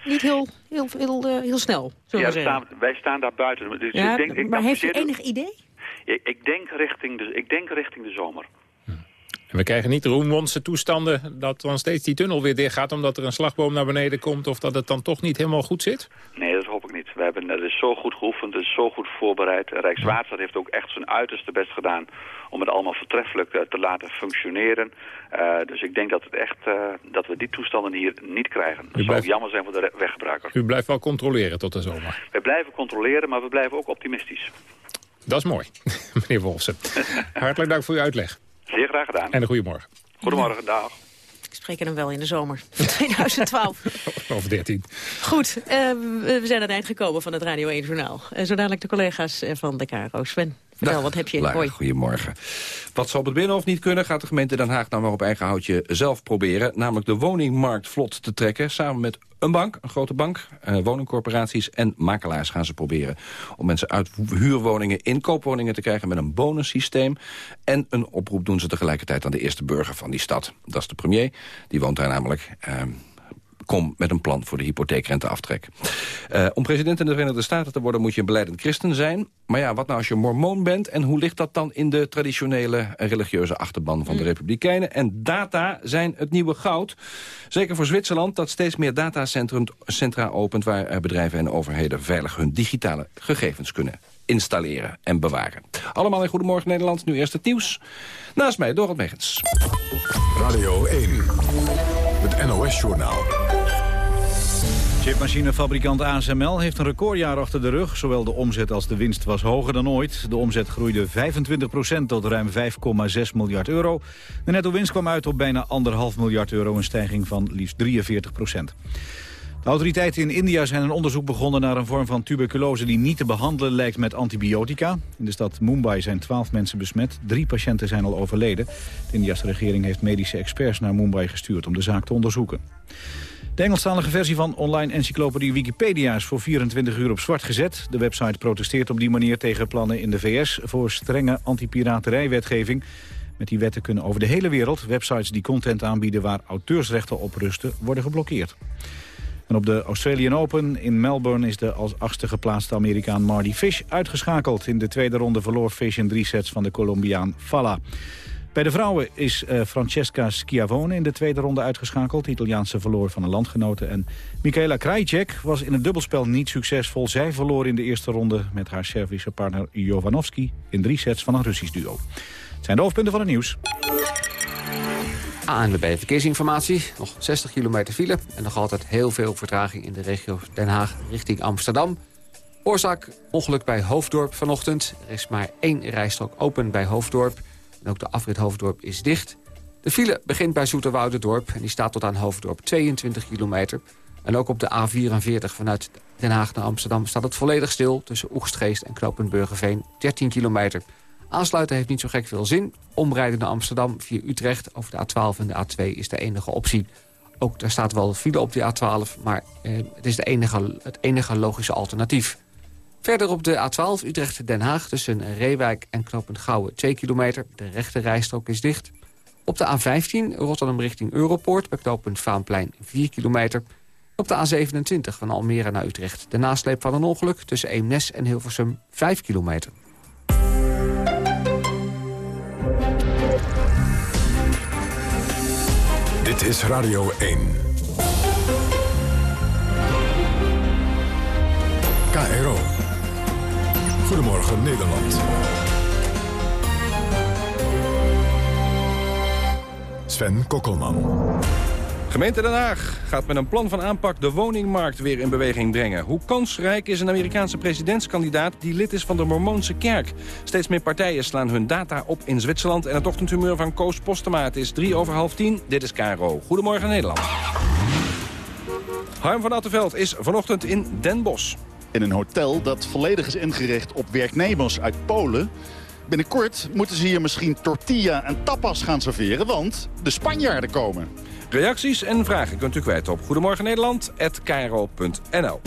niet heel, heel, heel, heel snel, ja, we staan, wij staan daar buiten. Dus ja, ik denk, ik maar heeft u enig idee? Ik, ik, denk richting de, ik denk richting de zomer. En we krijgen niet de roemwondse toestanden dat dan steeds die tunnel weer dicht gaat... omdat er een slagboom naar beneden komt of dat het dan toch niet helemaal goed zit? Nee, dat hoop ik niet. We hebben, het is zo goed geoefend, is zo goed voorbereid. Rijkswaterstaat heeft ook echt zijn uiterste best gedaan om het allemaal vertreffelijk uh, te laten functioneren. Uh, dus ik denk dat, het echt, uh, dat we die toestanden hier niet krijgen. Dat zou ook jammer zijn voor de weggebruiker. U blijft wel controleren tot de zomer? We blijven controleren, maar we blijven ook optimistisch. Dat is mooi, meneer Wolfsen. Hartelijk dank voor uw uitleg. Zeer graag gedaan. En een goedemorgen. Goedemorgen, dag. Ik spreek hem wel in de zomer van 2012. of 13. Goed, uh, we zijn aan het eind gekomen van het Radio 1 Journaal. Uh, zo dadelijk de collega's van de KRO. Sven Vertel, wat heb je? Lara, Hoi. goedemorgen. Wat zal op het Binnenhof niet kunnen, gaat de gemeente Den Haag nou maar op eigen houtje zelf proberen. Namelijk de woningmarkt vlot te trekken. Samen met een bank, een grote bank, eh, woningcorporaties en makelaars gaan ze proberen. Om mensen uit huurwoningen in koopwoningen te krijgen met een bonussysteem. En een oproep doen ze tegelijkertijd aan de eerste burger van die stad. Dat is de premier, die woont daar namelijk... Eh, kom met een plan voor de hypotheekrenteaftrek. Uh, om president in de Verenigde Staten te worden moet je een beleidend christen zijn. Maar ja, wat nou als je mormoon bent? En hoe ligt dat dan in de traditionele religieuze achterban van de Republikeinen? En data zijn het nieuwe goud. Zeker voor Zwitserland dat steeds meer datacentra opent... waar eh, bedrijven en overheden veilig hun digitale gegevens kunnen installeren en bewaren. Allemaal in Goedemorgen Nederland, nu eerst het nieuws. Naast mij Dorot Megens. Radio 1, het NOS-journaal. Chipmachinefabrikant ASML heeft een recordjaar achter de rug. Zowel de omzet als de winst was hoger dan ooit. De omzet groeide 25% tot ruim 5,6 miljard euro. De netto-winst kwam uit op bijna 1,5 miljard euro, een stijging van liefst 43% de autoriteiten in India zijn een onderzoek begonnen naar een vorm van tuberculose die niet te behandelen lijkt met antibiotica. In de stad Mumbai zijn twaalf mensen besmet. Drie patiënten zijn al overleden. De Indiase regering heeft medische experts naar Mumbai gestuurd om de zaak te onderzoeken. De Engelstalige versie van online encyclopedie Wikipedia is voor 24 uur op zwart gezet. De website protesteert op die manier tegen plannen in de VS voor strenge antipiraterijwetgeving. Met die wetten kunnen over de hele wereld websites die content aanbieden waar auteursrechten op rusten worden geblokkeerd. En op de Australian Open in Melbourne is de als achtste geplaatste Amerikaan Marty Fish uitgeschakeld. In de tweede ronde verloor Fish in drie sets van de Colombiaan Falla. Bij de vrouwen is uh, Francesca Schiavone in de tweede ronde uitgeschakeld. De Italiaanse verloor van een landgenote. En Michaela Krajicek was in het dubbelspel niet succesvol. Zij verloor in de eerste ronde met haar Servische partner Jovanovski... in drie sets van een Russisch duo. Het zijn de hoofdpunten van het nieuws. ANWB Verkeersinformatie. Nog 60 kilometer file en nog altijd heel veel vertraging in de regio Den Haag richting Amsterdam. Oorzaak ongeluk bij Hoofddorp vanochtend. Er is maar één rijstrook open bij Hoofddorp. En ook de afrit Hoofddorp is dicht. De file begint bij Zoeterwouderdorp en die staat tot aan Hoofddorp 22 kilometer. En ook op de A44 vanuit Den Haag naar Amsterdam staat het volledig stil... tussen Oegstgeest en Knopenburgerveen 13 kilometer. Aansluiten heeft niet zo gek veel zin. Omrijden naar Amsterdam via Utrecht over de A12 en de A2 is de enige optie. Ook daar staat wel file op de A12, maar eh, het is de enige, het enige logische alternatief. Verder op de A12 Utrecht-Den Haag tussen Reewijk en Knopend Gouwen 2 kilometer. De rechte rijstrook is dicht. Op de A15 Rotterdam richting Europoort bij knooppunt Vaanplein 4 kilometer. Op de A27 van Almere naar Utrecht de nasleep van een ongeluk tussen Eemnes en Hilversum 5 kilometer. Dit is Radio 1. KRO. Goedemorgen Nederland. Sven Kokkelman. Gemeente Den Haag gaat met een plan van aanpak de woningmarkt weer in beweging brengen. Hoe kansrijk is een Amerikaanse presidentskandidaat die lid is van de Mormoonse kerk? Steeds meer partijen slaan hun data op in Zwitserland... en het ochtendhumeur van Koos Postema. Het is drie over half tien. Dit is Caro. Goedemorgen Nederland. Harm van Attenveld is vanochtend in Den Bosch. In een hotel dat volledig is ingericht op werknemers uit Polen... Binnenkort moeten ze hier misschien tortilla en tapas gaan serveren, want de Spanjaarden komen. Reacties en vragen kunt u kwijt op Goedemorgen Nederland@kro.nl.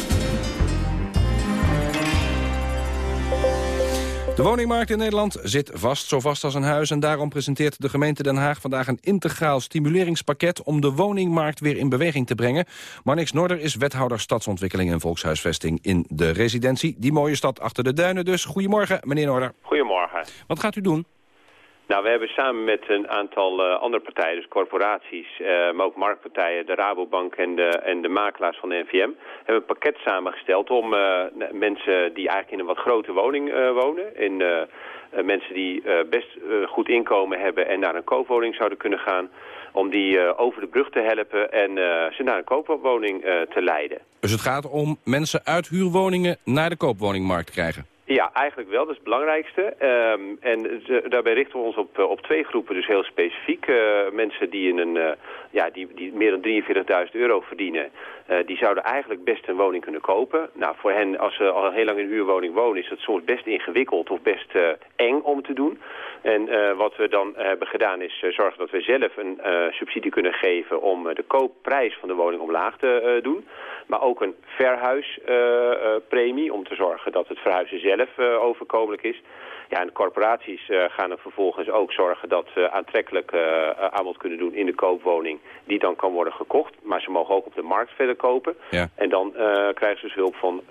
De woningmarkt in Nederland zit vast, zo vast als een huis... en daarom presenteert de gemeente Den Haag vandaag een integraal stimuleringspakket... om de woningmarkt weer in beweging te brengen. Marnix Noorder is wethouder stadsontwikkeling en volkshuisvesting in de residentie. Die mooie stad achter de duinen dus. Goedemorgen, meneer Noorder. Goedemorgen. Wat gaat u doen? Nou, we hebben samen met een aantal uh, andere partijen, dus corporaties, uh, maar ook marktpartijen, de Rabobank en de, en de makelaars van de NVM, hebben een pakket samengesteld om uh, mensen die eigenlijk in een wat grote woning wonen, in mensen die best goed inkomen hebben en naar een koopwoning zouden kunnen gaan, om die over de brug te helpen en ze naar een koopwoning te leiden. Dus het gaat om mensen uit huurwoningen naar de koopwoningmarkt krijgen? Ja, eigenlijk wel. Dat is het belangrijkste. Um, en daarbij richten we ons op, op twee groepen, dus heel specifiek. Uh, mensen die, in een, ja, die, die meer dan 43.000 euro verdienen die zouden eigenlijk best een woning kunnen kopen. Nou, voor hen, als ze al heel lang in een huurwoning wonen, is het soms best ingewikkeld of best uh, eng om te doen. En uh, wat we dan hebben gedaan is zorgen dat we zelf een subsidie kunnen geven om de koopprijs van de woning omlaag te doen. Maar ook een verhuispremie om te zorgen dat het verhuizen zelf overkomelijk is. Ja, en de corporaties gaan er vervolgens ook zorgen dat ze aantrekkelijk aanbod kunnen doen in de koopwoning die dan kan worden gekocht. Maar ze mogen ook op de markt verder kopen. Ja. En dan uh, krijgen ze dus hulp van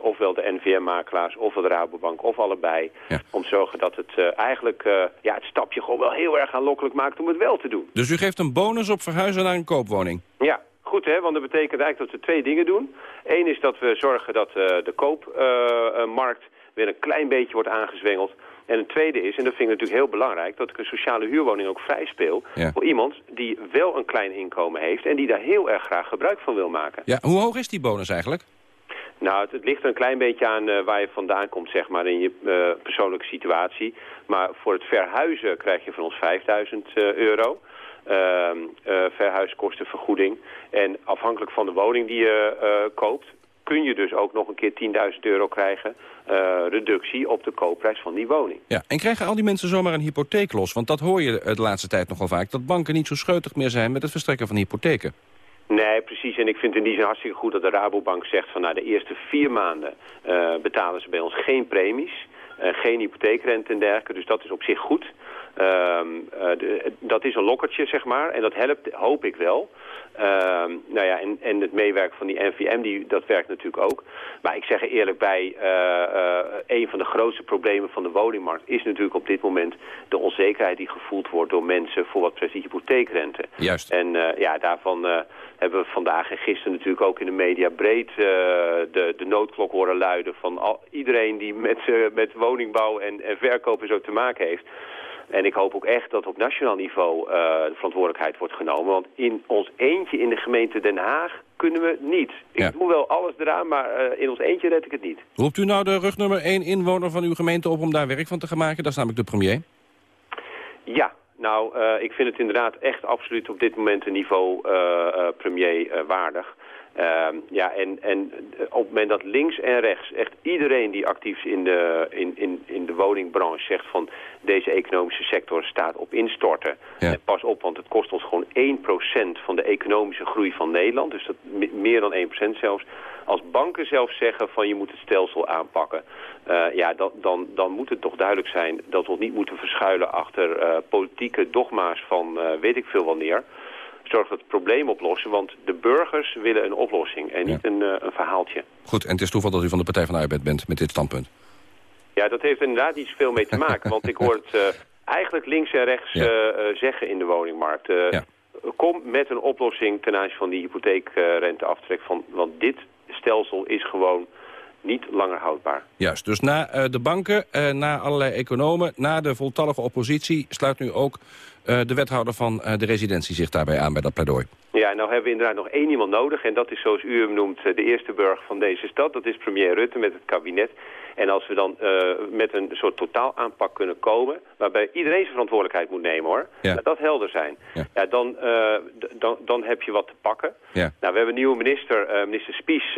ofwel de NVM-makelaars ofwel de Rabobank of allebei. Ja. Om te zorgen dat het eigenlijk ja, het stapje gewoon wel heel erg aanlokkelijk maakt om het wel te doen. Dus u geeft een bonus op verhuizen naar een koopwoning? Ja, Goed, hè, want dat betekent eigenlijk dat we twee dingen doen. Eén is dat we zorgen dat uh, de koopmarkt uh, weer een klein beetje wordt aangezwengeld. En een tweede is, en dat vind ik natuurlijk heel belangrijk... dat ik een sociale huurwoning ook vrij speel... Ja. voor iemand die wel een klein inkomen heeft... en die daar heel erg graag gebruik van wil maken. Ja, hoe hoog is die bonus eigenlijk? Nou, het, het ligt er een klein beetje aan uh, waar je vandaan komt, zeg maar, in je uh, persoonlijke situatie. Maar voor het verhuizen krijg je van ons 5000 uh, euro. Uh, verhuiskostenvergoeding. En afhankelijk van de woning die je koopt, kun je dus ook nog een keer 10.000 euro krijgen... Uh, reductie op de koopprijs van die woning. Ja, en krijgen al die mensen zomaar een hypotheek los? Want dat hoor je de laatste tijd nogal vaak... dat banken niet zo scheutig meer zijn met het verstrekken van hypotheken. Nee, precies. En ik vind in die zin hartstikke goed dat de Rabobank zegt... van nou, de eerste vier maanden uh, betalen ze bij ons geen premies... Uh, geen hypotheekrente en dergelijke, dus dat is op zich goed. Uh, de, dat is een lokkertje, zeg maar, en dat helpt, hoop ik wel... Uh, nou ja, en, en het meewerken van die NVM, die, dat werkt natuurlijk ook. Maar ik zeg er eerlijk bij, uh, uh, een van de grootste problemen van de woningmarkt is natuurlijk op dit moment de onzekerheid die gevoeld wordt door mensen voor wat die hypotheekrente. Juist. En ja, daarvan hebben we vandaag en gisteren natuurlijk ook in de media breed de, de noodklok horen luiden van al, iedereen die met, met woningbouw en, en verkoop en zo te maken heeft. En ik hoop ook echt dat op nationaal niveau uh, de verantwoordelijkheid wordt genomen. Want in ons eentje in de gemeente Den Haag kunnen we niet. Ik Ja. doe wel alles eraan, maar uh, in ons eentje red ik het niet. Roept u nou de rugnummer 1 inwoner van uw gemeente op om daar werk van te gaan maken? Dat is namelijk de premier. Ja, nou, uh, ik vind het inderdaad echt absoluut op dit moment een niveau premier waardig. Uh, ja, en, en op het moment dat links en rechts echt iedereen die actief is in de, in, in, in de woningbranche zegt van deze economische sector staat op instorten. Ja. En pas op, want het kost ons gewoon 1% van de economische groei van Nederland. Dus dat me- meer dan 1% zelfs. Als banken zelf zeggen van je moet het stelsel aanpakken. Uh, ja, dan, dan, dan moet het toch duidelijk zijn dat we ons niet moeten verschuilen achter uh, politieke dogma's van uh, weet ik veel wanneer zorg dat het probleem oplossen. Want de burgers willen een oplossing en niet een, uh, een verhaaltje. Goed, en het is toeval dat u van de Partij van de Arbeid bent met dit standpunt. Ja, dat heeft inderdaad iets veel mee te maken. want ik hoor het uh, eigenlijk links en rechts Ja. uh, zeggen in de woningmarkt. Ja. Kom met een oplossing ten aanzien van die hypotheekrenteaftrek. Van, want dit stelsel is gewoon niet langer houdbaar. Juist, dus na eh, de banken, eh, na allerlei economen, na de voltallige oppositie... sluit nu ook eh, de wethouder van de residentie zich daarbij aan bij dat pleidooi. Ja, nou hebben we inderdaad nog één iemand nodig. En dat is zoals u hem noemt eh, de eerste burger van deze stad. Dat is premier Rutte met het kabinet. En als we dan uh, met een soort totaalaanpak kunnen komen... waarbij iedereen zijn verantwoordelijkheid moet nemen, hoor. Ja. Laat dat helder zijn. Ja. Ja. dan, uh, dan, dan heb je wat te pakken. Ja. Nou, we hebben een nieuwe minister, uh, minister Spies...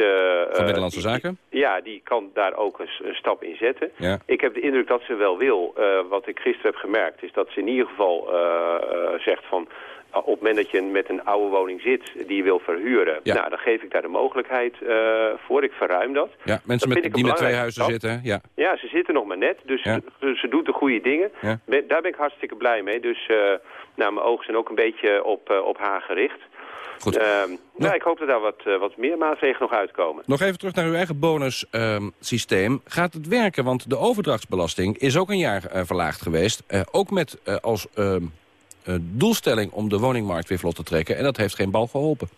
Van Binnenlandse die, Zaken? Ja, die kan daar ook een, een stap in zetten. Ja. Ik heb de indruk dat ze wel wil. wat ik gisteren heb gemerkt is dat ze in ieder geval zegt van op het moment dat je met een oude woning zit die je wil verhuren, Ja. nou, dan geef ik daar de mogelijkheid uh, voor. Ik verruim dat. Ja, mensen Dat met, die met twee huizen stap. zitten, ja. Ja, ze zitten nog maar net, dus Ja. ze, ze doet de goede dingen. Ja. Ben- daar ben ik hartstikke blij mee. Dus uh, nou, mijn ogen zijn ook een beetje op, uh, op haar gericht. Goed. Uh, nou, ik hoop dat daar wat, wat meer maatregelen nog uitkomen. Nog even terug naar uw eigen bonussysteem. Gaat het werken? Want de overdrachtsbelasting is ook een jaar eh, verlaagd geweest. Eh, ook met eh, als ehm, eh, doelstelling om de woningmarkt weer vlot te trekken. En dat heeft geen bal geholpen.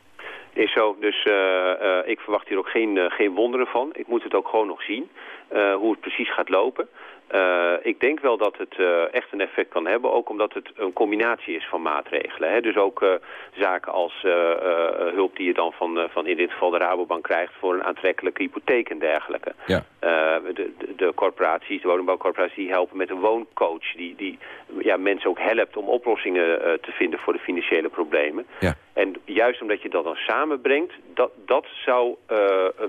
Is zo, dus uh, uh, ik verwacht hier ook geen, geen wonderen van. Ik moet het ook gewoon nog zien, hoe het precies gaat lopen. Uh, ik denk wel dat het uh, echt een effect kan hebben, ook omdat het een combinatie is van maatregelen. Hè? Dus ook uh, zaken als hulp die je dan van, van in dit geval de Rabobank krijgt voor een aantrekkelijke hypotheek en dergelijke. Ja. De, de, de, corporaties, de woningbouwcorporaties, die helpen met een wooncoach die, die ja, mensen ook helpt om oplossingen te vinden voor de financiële problemen. Ja. En juist omdat je dat dan samenbrengt, dat, dat zou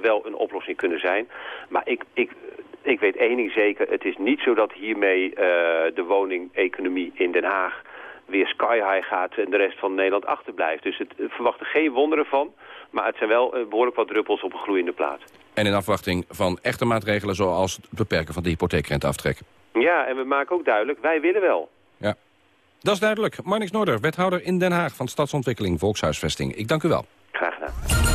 wel een oplossing kunnen zijn. Maar ik, ik, ik weet één ding zeker, het is niet zo dat hiermee uh, de woningeconomie in Den Haag weer sky high gaat en de rest van Nederland achterblijft. Dus het verwacht er geen wonderen van, maar het zijn wel uh, behoorlijk wat druppels op een gloeiende plaat. En in afwachting van echte maatregelen zoals het beperken van de hypotheekrenteaftrek. Ja, en we maken ook duidelijk, wij willen wel. Ja, dat is duidelijk. Marnix Noorder, wethouder in Den Haag van Stadsontwikkeling Volkshuisvesting. Ik dank u wel. Graag gedaan.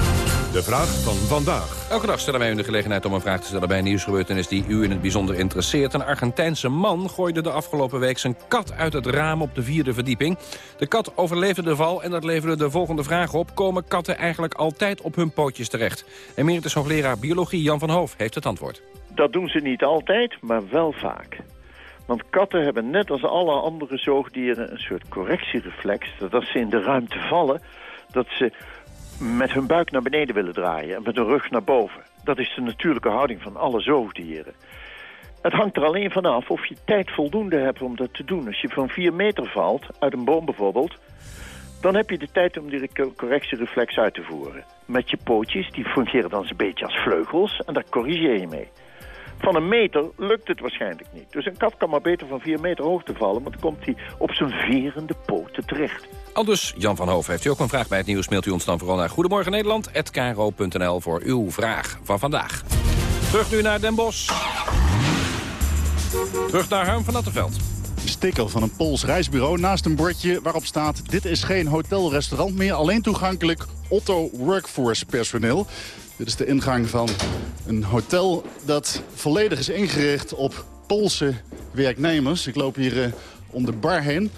De vraag van vandaag. Elke dag stellen wij u de gelegenheid om een vraag te stellen bij een nieuwsgebeurtenis die u in het bijzonder interesseert. Een Argentijnse man gooide de afgelopen week zijn kat uit het raam op de vierde verdieping. De kat overleefde de val en dat leverde de volgende vraag op. Komen katten eigenlijk altijd op hun pootjes terecht? Emeritus hoogleraar biologie Jan van Hoof heeft het antwoord. Dat doen ze niet altijd, maar wel vaak. Want katten hebben net als alle andere zoogdieren een soort correctiereflex... dat als ze in de ruimte vallen, dat ze met hun buik naar beneden willen draaien en met hun rug naar boven. Dat is de natuurlijke houding van alle zoogdieren. Het hangt er alleen vanaf of je tijd voldoende hebt om dat te doen. Als je van 4 meter valt, uit een boom bijvoorbeeld... dan heb je de tijd om die correctiereflex uit te voeren. Met je pootjes, die fungeren dan een beetje als vleugels... en daar corrigeer je mee. Van een meter lukt het waarschijnlijk niet. Dus een kat kan maar beter van 4 meter hoogte vallen... want dan komt hij op zijn verende poten terecht. Al dus, Jan van Hoof, heeft u ook een vraag bij het nieuws... mailt u ons dan vooral naar Goedemorgen Nederland@kro.nl voor uw vraag van vandaag. Terug nu naar Den Bosch. Terug naar Harm van Attenveld. Sticker van een Pools reisbureau naast een bordje waarop staat... dit is geen hotelrestaurant meer, alleen toegankelijk Otto Workforce personeel. Dit is de ingang van een hotel dat volledig is ingericht op Poolse werknemers. Ik loop hier uh, om de bar heen.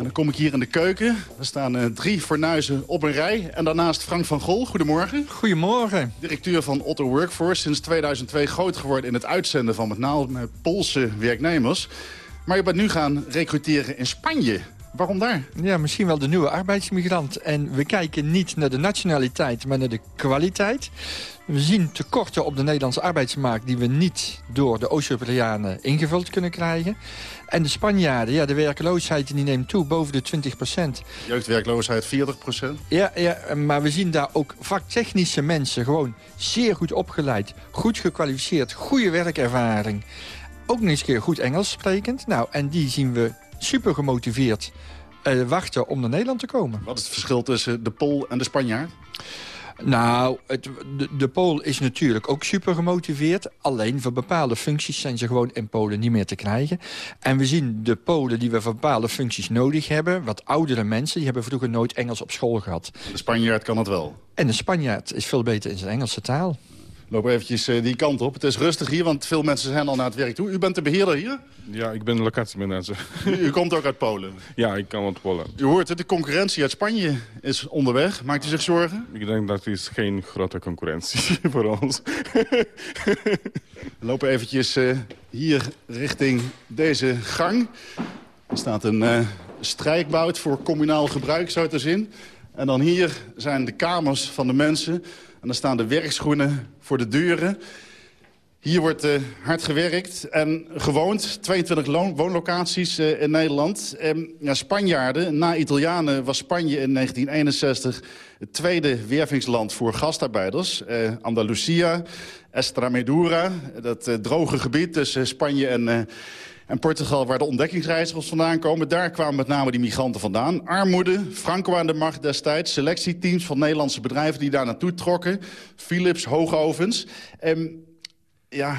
En dan kom ik hier in de keuken. Er staan uh, drie fornuizen op een rij. En daarnaast Frank van Gol. Goedemorgen. Goedemorgen. Directeur van Otto Workforce. Sinds 2002 groot geworden in het uitzenden van met name Poolse werknemers. Maar je bent nu gaan recruteren in Spanje. Waarom daar? Ja, misschien wel de nieuwe arbeidsmigrant. En we kijken niet naar de nationaliteit, maar naar de kwaliteit. We zien tekorten op de Nederlandse arbeidsmarkt... die we niet door de Oost-Europeanen ingevuld kunnen krijgen. En de Spanjaarden, ja, de werkloosheid die neemt toe, boven de 20 procent. Jeugdwerkloosheid 40 procent? Ja, ja, maar we zien daar ook vaktechnische mensen... gewoon zeer goed opgeleid, goed gekwalificeerd, goede werkervaring. Ook nog eens keer goed Engels sprekend. Nou, en die zien we super gemotiveerd uh, wachten om naar Nederland te komen. Wat is het verschil tussen de Pool en de Spanjaard? Nou, het, de, de Pool is natuurlijk ook super gemotiveerd. Alleen voor bepaalde functies zijn ze gewoon in Polen niet meer te krijgen. En we zien de Polen die we voor bepaalde functies nodig hebben... wat oudere mensen, die hebben vroeger nooit Engels op school gehad. De Spanjaard kan het wel. En de Spanjaard is veel beter in zijn Engelse taal. Loop eventjes eh, die kant op. Het is rustig hier, want veel mensen zijn al naar het werk toe. U bent de beheerder hier? Ja, ik ben de locatiemanager. U komt ook uit Polen? Ja, ik kom uit Polen. U hoort het, de concurrentie uit Spanje is onderweg. Maakt u zich zorgen? Ik denk dat is geen grote concurrentie voor ons. We lopen eventjes uh, hier richting deze gang. Er staat een uh, strijkbout voor communaal gebruik, zo te zien. En dan hier zijn de kamers van de mensen. En dan staan de werkschoenen voor de deuren. Hier wordt uh, hard gewerkt en gewoond. 22 woonlocaties uh, in Nederland. Um, ja, Spanjaarden, na Italianen was Spanje in 1961... het tweede wervingsland voor gastarbeiders. Uh, Andalusia, Estramedura, dat droge gebied tussen Spanje en... En Portugal, waar de ontdekkingsreizigers vandaan komen... daar kwamen met name die migranten vandaan. Armoede, Franco aan de macht destijds... selectieteams van Nederlandse bedrijven die daar naartoe trokken. Philips, hoogovens. En ja,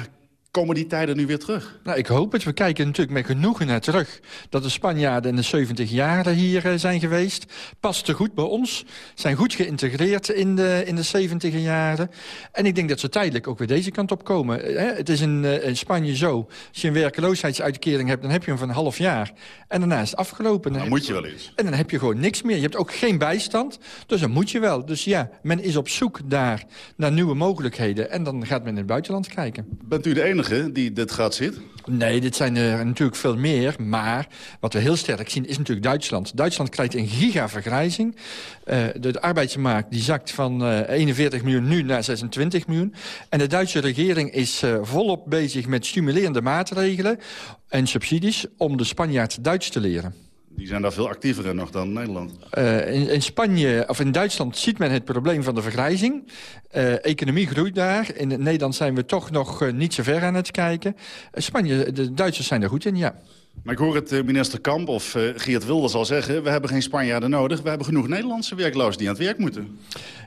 komen die tijden nu weer terug? Nou, ik hoop het. We kijken natuurlijk met genoegen naar terug. Dat de Spanjaarden in de 70 jaren hier uh, zijn geweest. Pasten goed bij ons. Zijn goed geïntegreerd in de, in de 70 jaren. En ik denk dat ze tijdelijk ook weer deze kant op komen. Uh, het is in, uh, in, Spanje zo. Als je een werkloosheidsuitkering hebt, dan heb je hem van een half jaar. En daarna is het afgelopen. Dan, dan moet je wel eens. En dan heb je gewoon niks meer. Je hebt ook geen bijstand. Dus dan moet je wel. Dus ja, men is op zoek daar naar nieuwe mogelijkheden. En dan gaat men in het buitenland kijken. Bent u de enige die dit gaat zit? Nee, dit zijn er natuurlijk veel meer. Maar wat we heel sterk zien is natuurlijk Duitsland. Duitsland krijgt een gigavergrijzing. Uh, de, arbeidsmarkt die zakt van uh, 41 miljoen nu naar 26 miljoen. En de Duitse regering is uh, volop bezig met stimulerende maatregelen en subsidies... om de Spanjaard Duits te leren. Die zijn daar veel actiever nog dan Nederland. Uh, in, in, Spanje, of in Duitsland ziet men het probleem van de vergrijzing. Uh, economie groeit daar. In Nederland zijn we toch nog uh, niet zo ver aan het kijken. Spanje, de Duitsers zijn er goed in, ja. Maar ik hoor het minister Kamp of uh, Geert Wilders al zeggen... we hebben geen Spanjaarden nodig, we hebben genoeg Nederlandse werklozen die aan het werk moeten.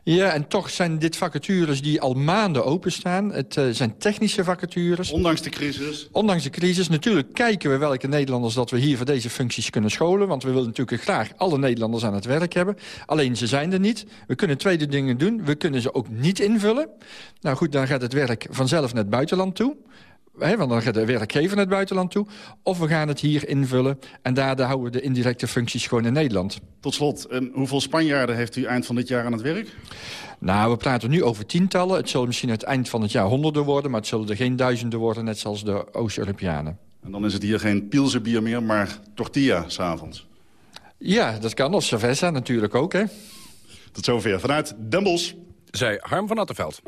Ja, en toch zijn dit vacatures die al maanden openstaan. Het uh, zijn technische vacatures. Ondanks de crisis? Ondanks de crisis. Natuurlijk kijken we welke Nederlanders dat we hier voor deze functies kunnen scholen. Want we willen natuurlijk graag alle Nederlanders aan het werk hebben. Alleen ze zijn er niet. We kunnen tweede dingen doen. We kunnen ze ook niet invullen. Nou goed, dan gaat het werk vanzelf naar het buitenland toe. He, want dan gaat de werkgever naar het buitenland toe. Of we gaan het hier invullen. En daardoor houden we de indirecte functies gewoon in Nederland. Tot slot, en hoeveel Spanjaarden heeft u eind van dit jaar aan het werk? Nou, we praten nu over tientallen. Het zullen misschien het eind van het jaar honderden worden... maar het zullen er geen duizenden worden, net zoals de Oost-Europeanen. En dan is het hier geen Pilsenbier meer, maar tortilla s'avonds. Ja, dat kan. Of cerveza natuurlijk ook, hè. Tot zover. Vanuit Den Bosch. Zij Harm van Attenveld.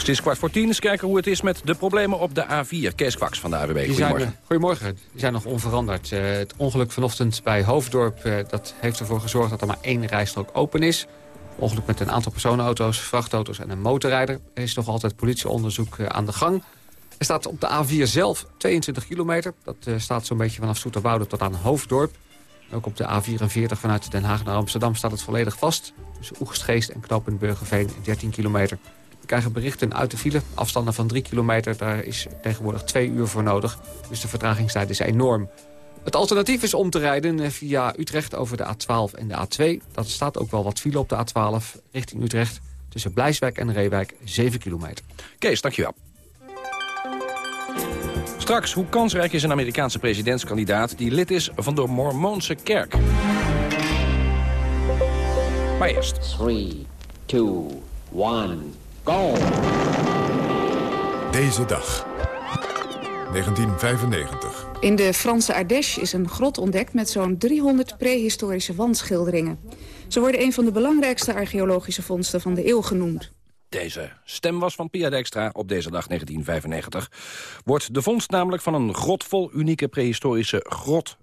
Het is kwart voor tien. Eens kijken hoe het is met de problemen op de A4. Kees Kwaks van de AWB. Goedemorgen. Zijn, goedemorgen. Die zijn nog onveranderd. Uh, het ongeluk vanochtend bij Hoofddorp uh, dat heeft ervoor gezorgd dat er maar één rijstrook open is. Ongeluk met een aantal personenauto's, vrachtauto's en een motorrijder. Er is nog altijd politieonderzoek uh, aan de gang. Er staat op de A4 zelf 22 kilometer. Dat staat zo'n beetje vanaf Soeterwoude tot aan Hoofddorp. Ook op de A44 vanuit Den Haag naar Amsterdam staat het volledig vast. Tussen Oegstgeest en Knooppunt Burgerveen 13 kilometer. We krijgen berichten uit de file. Afstanden van 3 kilometer, daar is tegenwoordig 2 uur voor nodig. Dus de vertragingstijd is enorm. Het alternatief is om te rijden via Utrecht over de A12 en de A2. Dat staat ook wel wat file op de A12 richting Utrecht. Tussen Blijswijk en Reewijk 7 kilometer. Kees, dankjewel. Straks, hoe kansrijk is een Amerikaanse presidentskandidaat... die lid is van de Mormoonse kerk? Maar eerst. 3, 2, 1, go! Deze dag. 1995. In de Franse Ardèche is een grot ontdekt met zo'n 300 prehistorische wandschilderingen. Ze worden een van de belangrijkste archeologische vondsten van de eeuw genoemd. Deze stem was van Pia Dijkstra op deze dag 1995. Wordt de vondst namelijk van een grot vol unieke prehistorische grot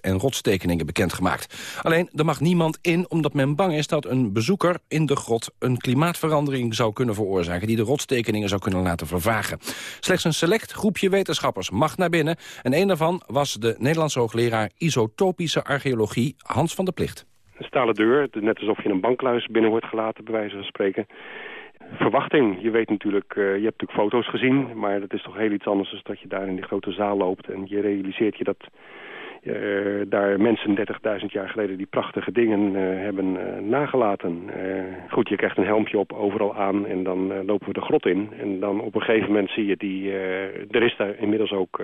en rotstekeningen bekendgemaakt. Alleen, er mag niemand in omdat men bang is dat een bezoeker in de grot... een klimaatverandering zou kunnen veroorzaken... die de rotstekeningen zou kunnen laten vervagen. Slechts een select groepje wetenschappers mag naar binnen... en een daarvan was de Nederlandse hoogleraar isotopische archeologie Hans van der Plicht. Een stalen deur, net alsof je een bankluis binnen wordt gelaten, bij wijze van spreken verwachting. Je weet natuurlijk, uh, je hebt natuurlijk foto's gezien, maar dat is toch heel iets anders dan dat je daar in die grote zaal loopt en je realiseert je dat uh, daar mensen 30.000 jaar geleden die prachtige dingen uh, hebben nagelaten. goed, je krijgt een helmpje op overal aan en dan lopen we de grot in. En dan op een gegeven moment zie je die, er is daar inmiddels ook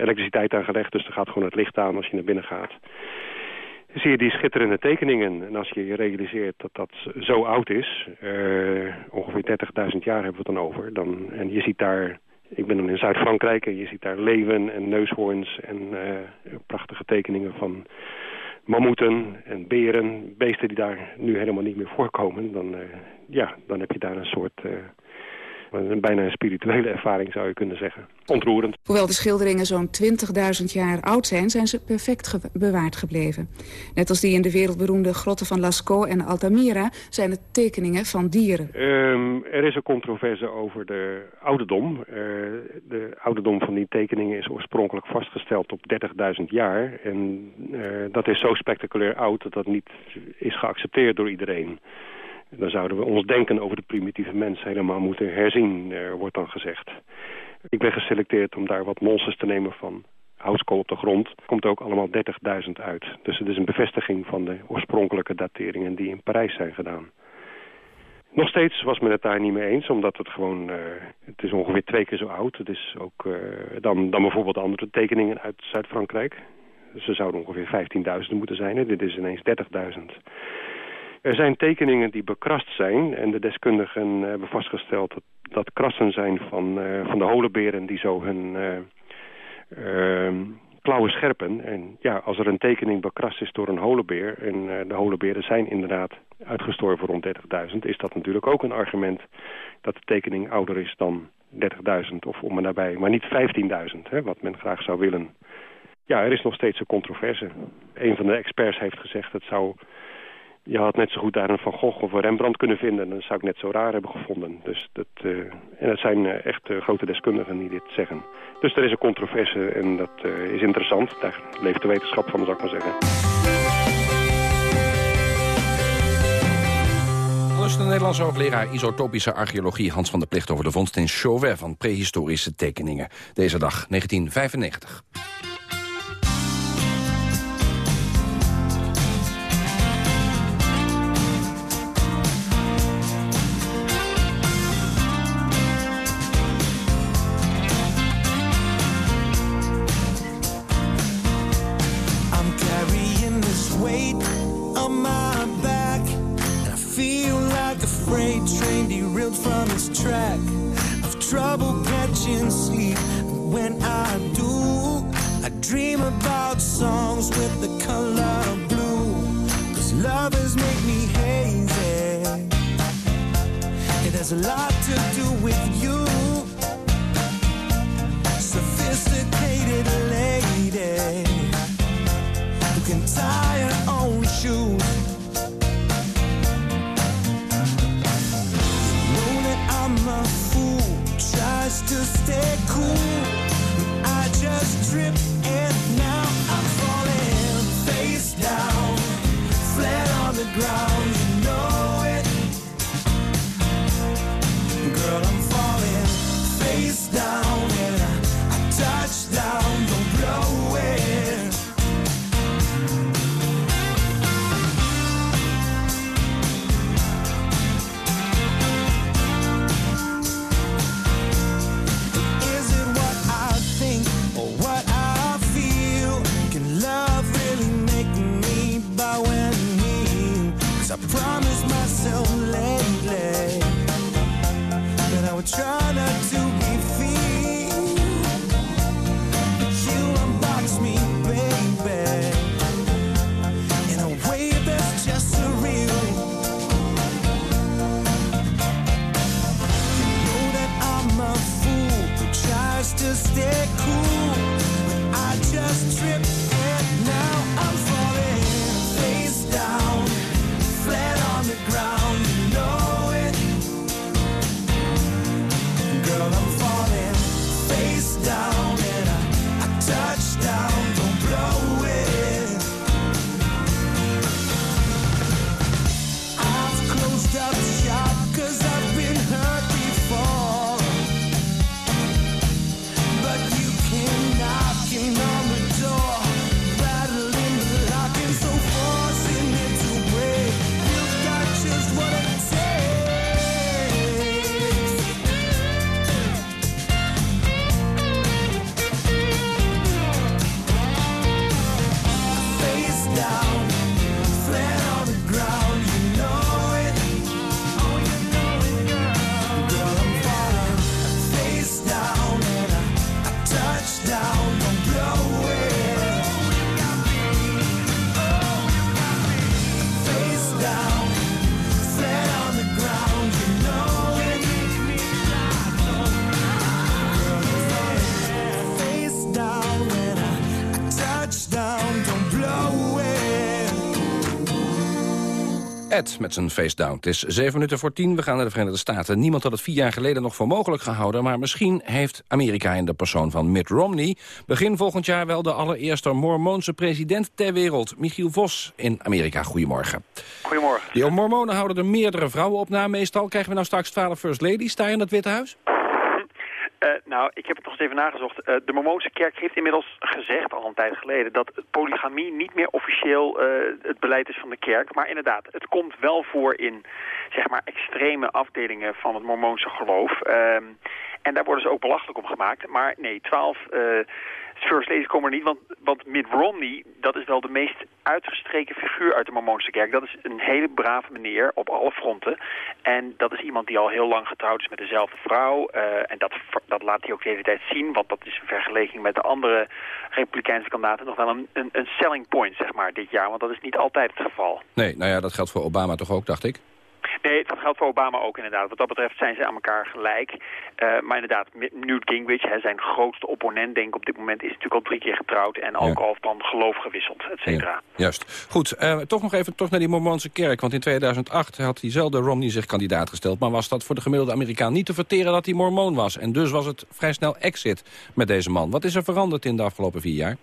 elektriciteit aan gelegd, dus er gaat gewoon het licht aan als je naar binnen gaat zie je die schitterende tekeningen. En als je je realiseert dat dat zo oud is, ongeveer 30.000 jaar hebben we het dan over. Dan, en je ziet daar, ik ben dan in Zuid-Frankrijk en je ziet daar leeuwen en neushoorns en uh, prachtige tekeningen van mammoeten en beren, beesten die daar nu helemaal niet meer voorkomen. Dan, uh, ja, dan heb je daar een soort een bijna een spirituele ervaring zou je kunnen zeggen. Ontroerend. Hoewel de schilderingen zo'n 20.000 jaar oud zijn, zijn ze perfect ge bewaard gebleven. Net als die in de wereldberoemde grotten van Lascaux en Altamira zijn het tekeningen van dieren. Um, er is een controverse over de ouderdom. Uh, de ouderdom van die tekeningen is oorspronkelijk vastgesteld op 30.000 jaar. En uh, dat is zo spectaculair oud dat dat niet is geaccepteerd door iedereen. Dan zouden we ons denken over de primitieve mens helemaal moeten herzien, uh, wordt dan gezegd. Ik ben geselecteerd om daar wat monsters te nemen van houtskool op de grond. Komt ook allemaal 30.000 uit. Dus het is een bevestiging van de oorspronkelijke dateringen die in Parijs zijn gedaan. Nog steeds was men het daar niet mee eens, omdat het gewoon... Uh, het is ongeveer twee keer zo oud. Het is ook uh, dan, dan bijvoorbeeld andere tekeningen uit Zuid-Frankrijk. Ze zouden ongeveer 15.000 moeten zijn. Dit is ineens 30.000. Er zijn tekeningen die bekrast zijn en de deskundigen hebben vastgesteld dat, dat krassen zijn van, uh, van de holenberen die zo hun uh, klauwen scherpen. En ja, als er een tekening bekrast is door een holenbeer en de holenberen zijn inderdaad uitgestorven rond 30.000, is dat natuurlijk ook een argument dat de tekening ouder is dan 30.000 of om en nabij, maar niet 15.000, wat men graag zou willen. Ja, er is nog steeds een controverse. Een van de experts heeft gezegd, het zou je had net zo goed daar een Van Gogh of een Rembrandt kunnen vinden. En dat zou ik net zo raar hebben gevonden. Dus dat, uh, en het zijn uh, echt uh, grote deskundigen die dit zeggen. Dus er is een controverse en dat is interessant. Daar leeft de wetenschap van, zou ik maar zeggen. De Nederlandse hoogleraar isotopische archeologie Hans van der Plicht over de vondst in Chauvet van prehistorische tekeningen. Deze dag 1995. Has a lot to do with you. Sophisticated lady who can tie her own shoes. Know that I'm a fool, tries to stay cool. I just trip and now I'm falling face down, flat on the ground. Ed met zijn face down. Het is zeven minuten voor tien. We gaan naar de Verenigde Staten. Niemand had het vier jaar geleden nog voor mogelijk gehouden... maar misschien heeft Amerika in de persoon van Mitt Romney... begin volgend jaar wel de allereerste mormoonse president ter wereld. Michiel Vos in Amerika. Goedemorgen. Goedemorgen. Die mormonen houden er meerdere vrouwen op na. Meestal krijgen we nou straks 12 first ladies. Je in het Witte Huis? Uh, nou, ik heb het nog eens even nagezocht. Uh, de Mormoonse kerk heeft inmiddels gezegd, al een tijd geleden... dat polygamie niet meer officieel uh, het beleid is van de kerk. Maar inderdaad, het komt wel voor in zeg maar, extreme afdelingen van het Mormoonse geloof. Ehm, En daar worden ze ook belachelijk om gemaakt. Maar nee, 12 First Ladies komen er niet, want, want Mitt Romney, dat is wel de meest uitgestreken figuur uit de Mormoonse kerk. Dat is een hele brave meneer op alle fronten. En dat is iemand die al heel lang getrouwd is met dezelfde vrouw. Uh, en dat, dat laat hij ook de hele tijd zien, want dat is in vergelijking met de andere Republikeinse kandidaten nog wel een, een, een selling point, zeg maar, dit jaar. Want dat is niet altijd het geval. Nee, nou ja, dat geldt voor Obama toch ook, dacht ik? Nee, dat geldt voor Obama ook inderdaad. Wat dat betreft zijn ze aan elkaar gelijk. Uh, maar inderdaad, Newt Gingrich, hè, zijn grootste opponent, denk ik op dit moment, is natuurlijk al drie keer getrouwd en ook al van geloof gewisseld, et cetera. Ja, juist. Goed, uh, toch nog even toch naar die Mormonse kerk. Want in 2008 had diezelfde Romney zich kandidaat gesteld. Maar was dat voor de gemiddelde Amerikaan niet te verteren dat hij mormoon was? En dus was het vrij snel exit met deze man. Wat is er veranderd in de afgelopen vier jaar?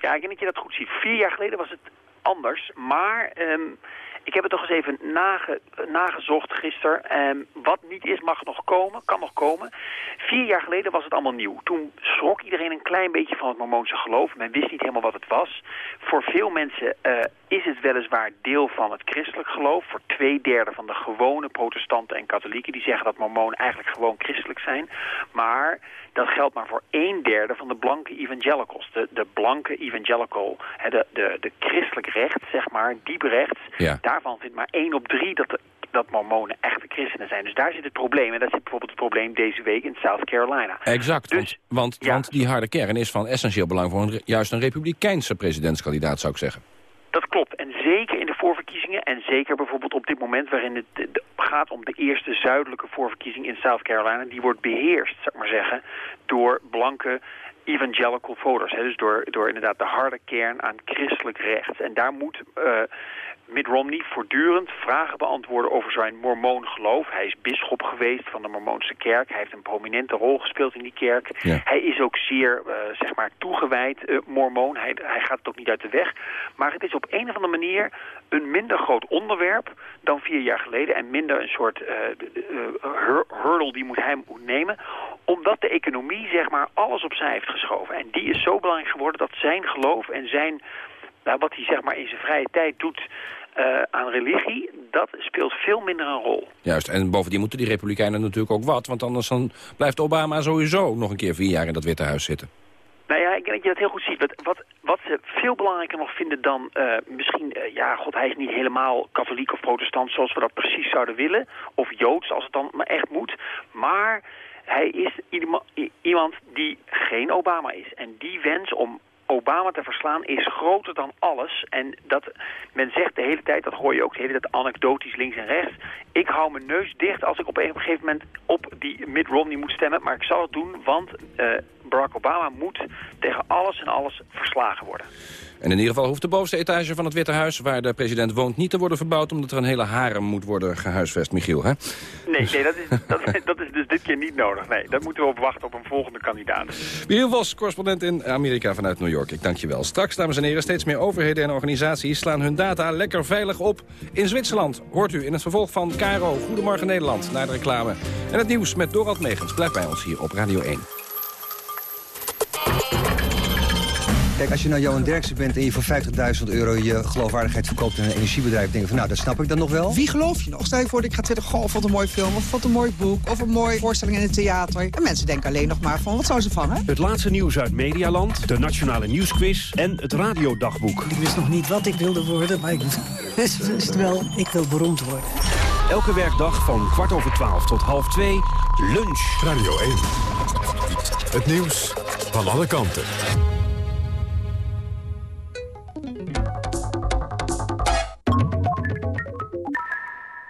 Ja, ik denk dat je dat goed ziet. Vier jaar geleden was het anders, maar... Um, ik heb het toch eens even nage, nagezocht gisteren. En wat niet is, mag nog komen, kan nog komen. Vier jaar geleden was het allemaal nieuw. Toen schrok iedereen een klein beetje van het mormoonse geloof. Men wist niet helemaal wat het was. Voor veel mensen uh, is het weliswaar deel van het christelijk geloof. Voor twee derde van de gewone protestanten en katholieken... die zeggen dat mormonen eigenlijk gewoon christelijk zijn. Maar dat geldt maar voor een derde van de blanke evangelicals. De, de blanke evangelical, de, de, de christelijk recht, zeg maar, diep rechts... Ja. daarvan vindt maar één op drie dat de dat mormonen echte christenen zijn. Dus daar zit het probleem. En dat zit bijvoorbeeld het probleem deze week in South Carolina. Exact, dus, want, want, die harde kern is van essentieel belang... voor een, juist een republikeinse presidentskandidaat, zou ik zeggen. Dat klopt. En zeker in de voorverkiezingen en zeker bijvoorbeeld op dit moment waarin het gaat om de eerste zuidelijke voorverkiezing in South Carolina. Die wordt beheerst, zou ik maar zeggen, door blanke evangelical voters. Hè, dus door, door inderdaad de harde kern aan christelijk rechts. En daar moet uh, Mitt Romney voortdurend vragen beantwoorden over zijn mormoongeloof. Hij is bisschop geweest van de mormoonse kerk. Hij heeft een prominente rol gespeeld in die kerk. Hij is ook zeer, uh, zeg maar, toegewijd uh, mormoon. Hij, hij gaat het ook niet uit de weg. Maar het is op een of andere manier een minder groot onderwerp dan vier jaar geleden. En minder een soort uh, hurdle die moet hij moet nemen. Omdat de economie, zeg maar, alles opzij heeft geschoven. En die is zo belangrijk geworden dat zijn geloof en zijn... Nou, wat hij zeg maar in zijn vrije tijd doet uh, aan religie, dat speelt veel minder een rol. Juist, en bovendien moeten die republikeinen natuurlijk ook wat... want anders dan blijft Obama sowieso nog een keer vier jaar in dat Witte Huis zitten. Nou ja, ik denk dat je dat heel goed ziet. Wat, wat, wat ze veel belangrijker nog vinden dan uh, misschien... Uh, ja, god, hij is niet helemaal katholiek of protestant zoals we dat precies zouden willen. Of joods, als het dan maar echt moet. Maar hij is iemand die geen Obama is. En die wens om Obama te verslaan is groter dan alles. En dat, men zegt de hele tijd, dat hoor je ook de hele tijd anekdotisch links en rechts. Ik hou mijn neus dicht als ik op een gegeven moment op die Mitt Romney moet stemmen. Maar ik zal het doen, want uh, Barack Obama moet tegen alles en alles verslagen worden. En in ieder geval hoeft de bovenste etage van het Witte Huis... waar de president woont niet te worden verbouwd... omdat er een hele harem moet worden gehuisvest, Michiel, hè? Nee, nee dat, is, dat, dat, is dus dit keer niet nodig. Nee, dat moeten we op wachten op een volgende kandidaat. Michiel Vos, correspondent in Amerika vanuit New York. Ik dank je wel. Straks, dames en heren, steeds meer overheden en organisaties... slaan hun data lekker veilig op in Zwitserland. Hoort u in het vervolg van Caro. Goedemorgen Nederland, naar de reclame. En het nieuws met Dorald Megens. Blijf bij ons hier op Radio 1. Kijk, als je nou Johan Derksen bent en je voor 50.000 euro je geloofwaardigheid verkoopt in een energiebedrijf, denk je van nou, dat snap ik dan nog wel. Wie geloof je nog? Stel je voor dat ik ga zeggen, goh, wat een mooi film, of wat een mooi boek, of een mooie voorstelling in het theater. En mensen denken alleen nog maar van, wat zou ze vangen? Het laatste nieuws uit Medialand, de Nationale Nieuwsquiz en het Radiodagboek. Ik wist nog niet wat ik wilde worden, maar ik wist het wel, ik wil beroemd worden. Elke werkdag van kwart over twaalf tot half twee, lunch. Radio 1. Het nieuws van alle kanten.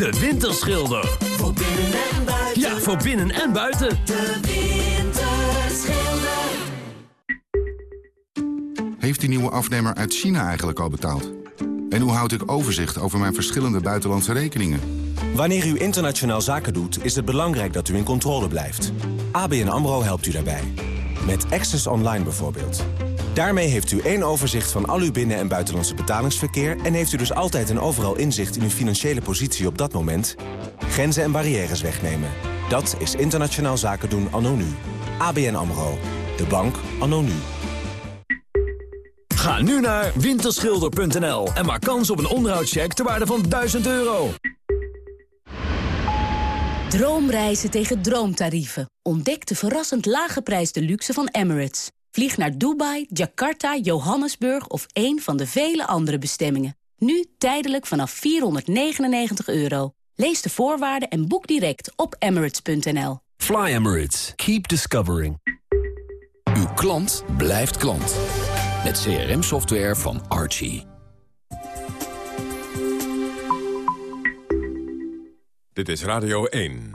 De Winterschilder. Voor binnen en buiten. Ja, voor binnen en buiten. De Winterschilder. Heeft die nieuwe afnemer uit China eigenlijk al betaald? En hoe houd ik overzicht over mijn verschillende buitenlandse rekeningen? Wanneer u internationaal zaken doet, is het belangrijk dat u in controle blijft. ABN AMRO helpt u daarbij. Met Access Online bijvoorbeeld. Daarmee heeft u één overzicht van al uw binnen- en buitenlandse betalingsverkeer... en heeft u dus altijd en overal inzicht in uw financiële positie op dat moment. Grenzen en barrières wegnemen. Dat is internationaal zaken doen anno nu. ABN AMRO. De bank anno nu. Ga nu naar winterschilder.nl en maak kans op een onderhoudscheck ter waarde van 1000 euro. Droomreizen tegen droomtarieven. Ontdek de verrassend lage prijs de luxe van Emirates. Vlieg naar Dubai, Jakarta, Johannesburg of een van de vele andere bestemmingen. Nu tijdelijk vanaf 499 euro. Lees de voorwaarden en boek direct op emirates.nl. Fly Emirates. Keep discovering. Uw klant blijft klant. Met CRM-software van Archie. Dit is Radio 1.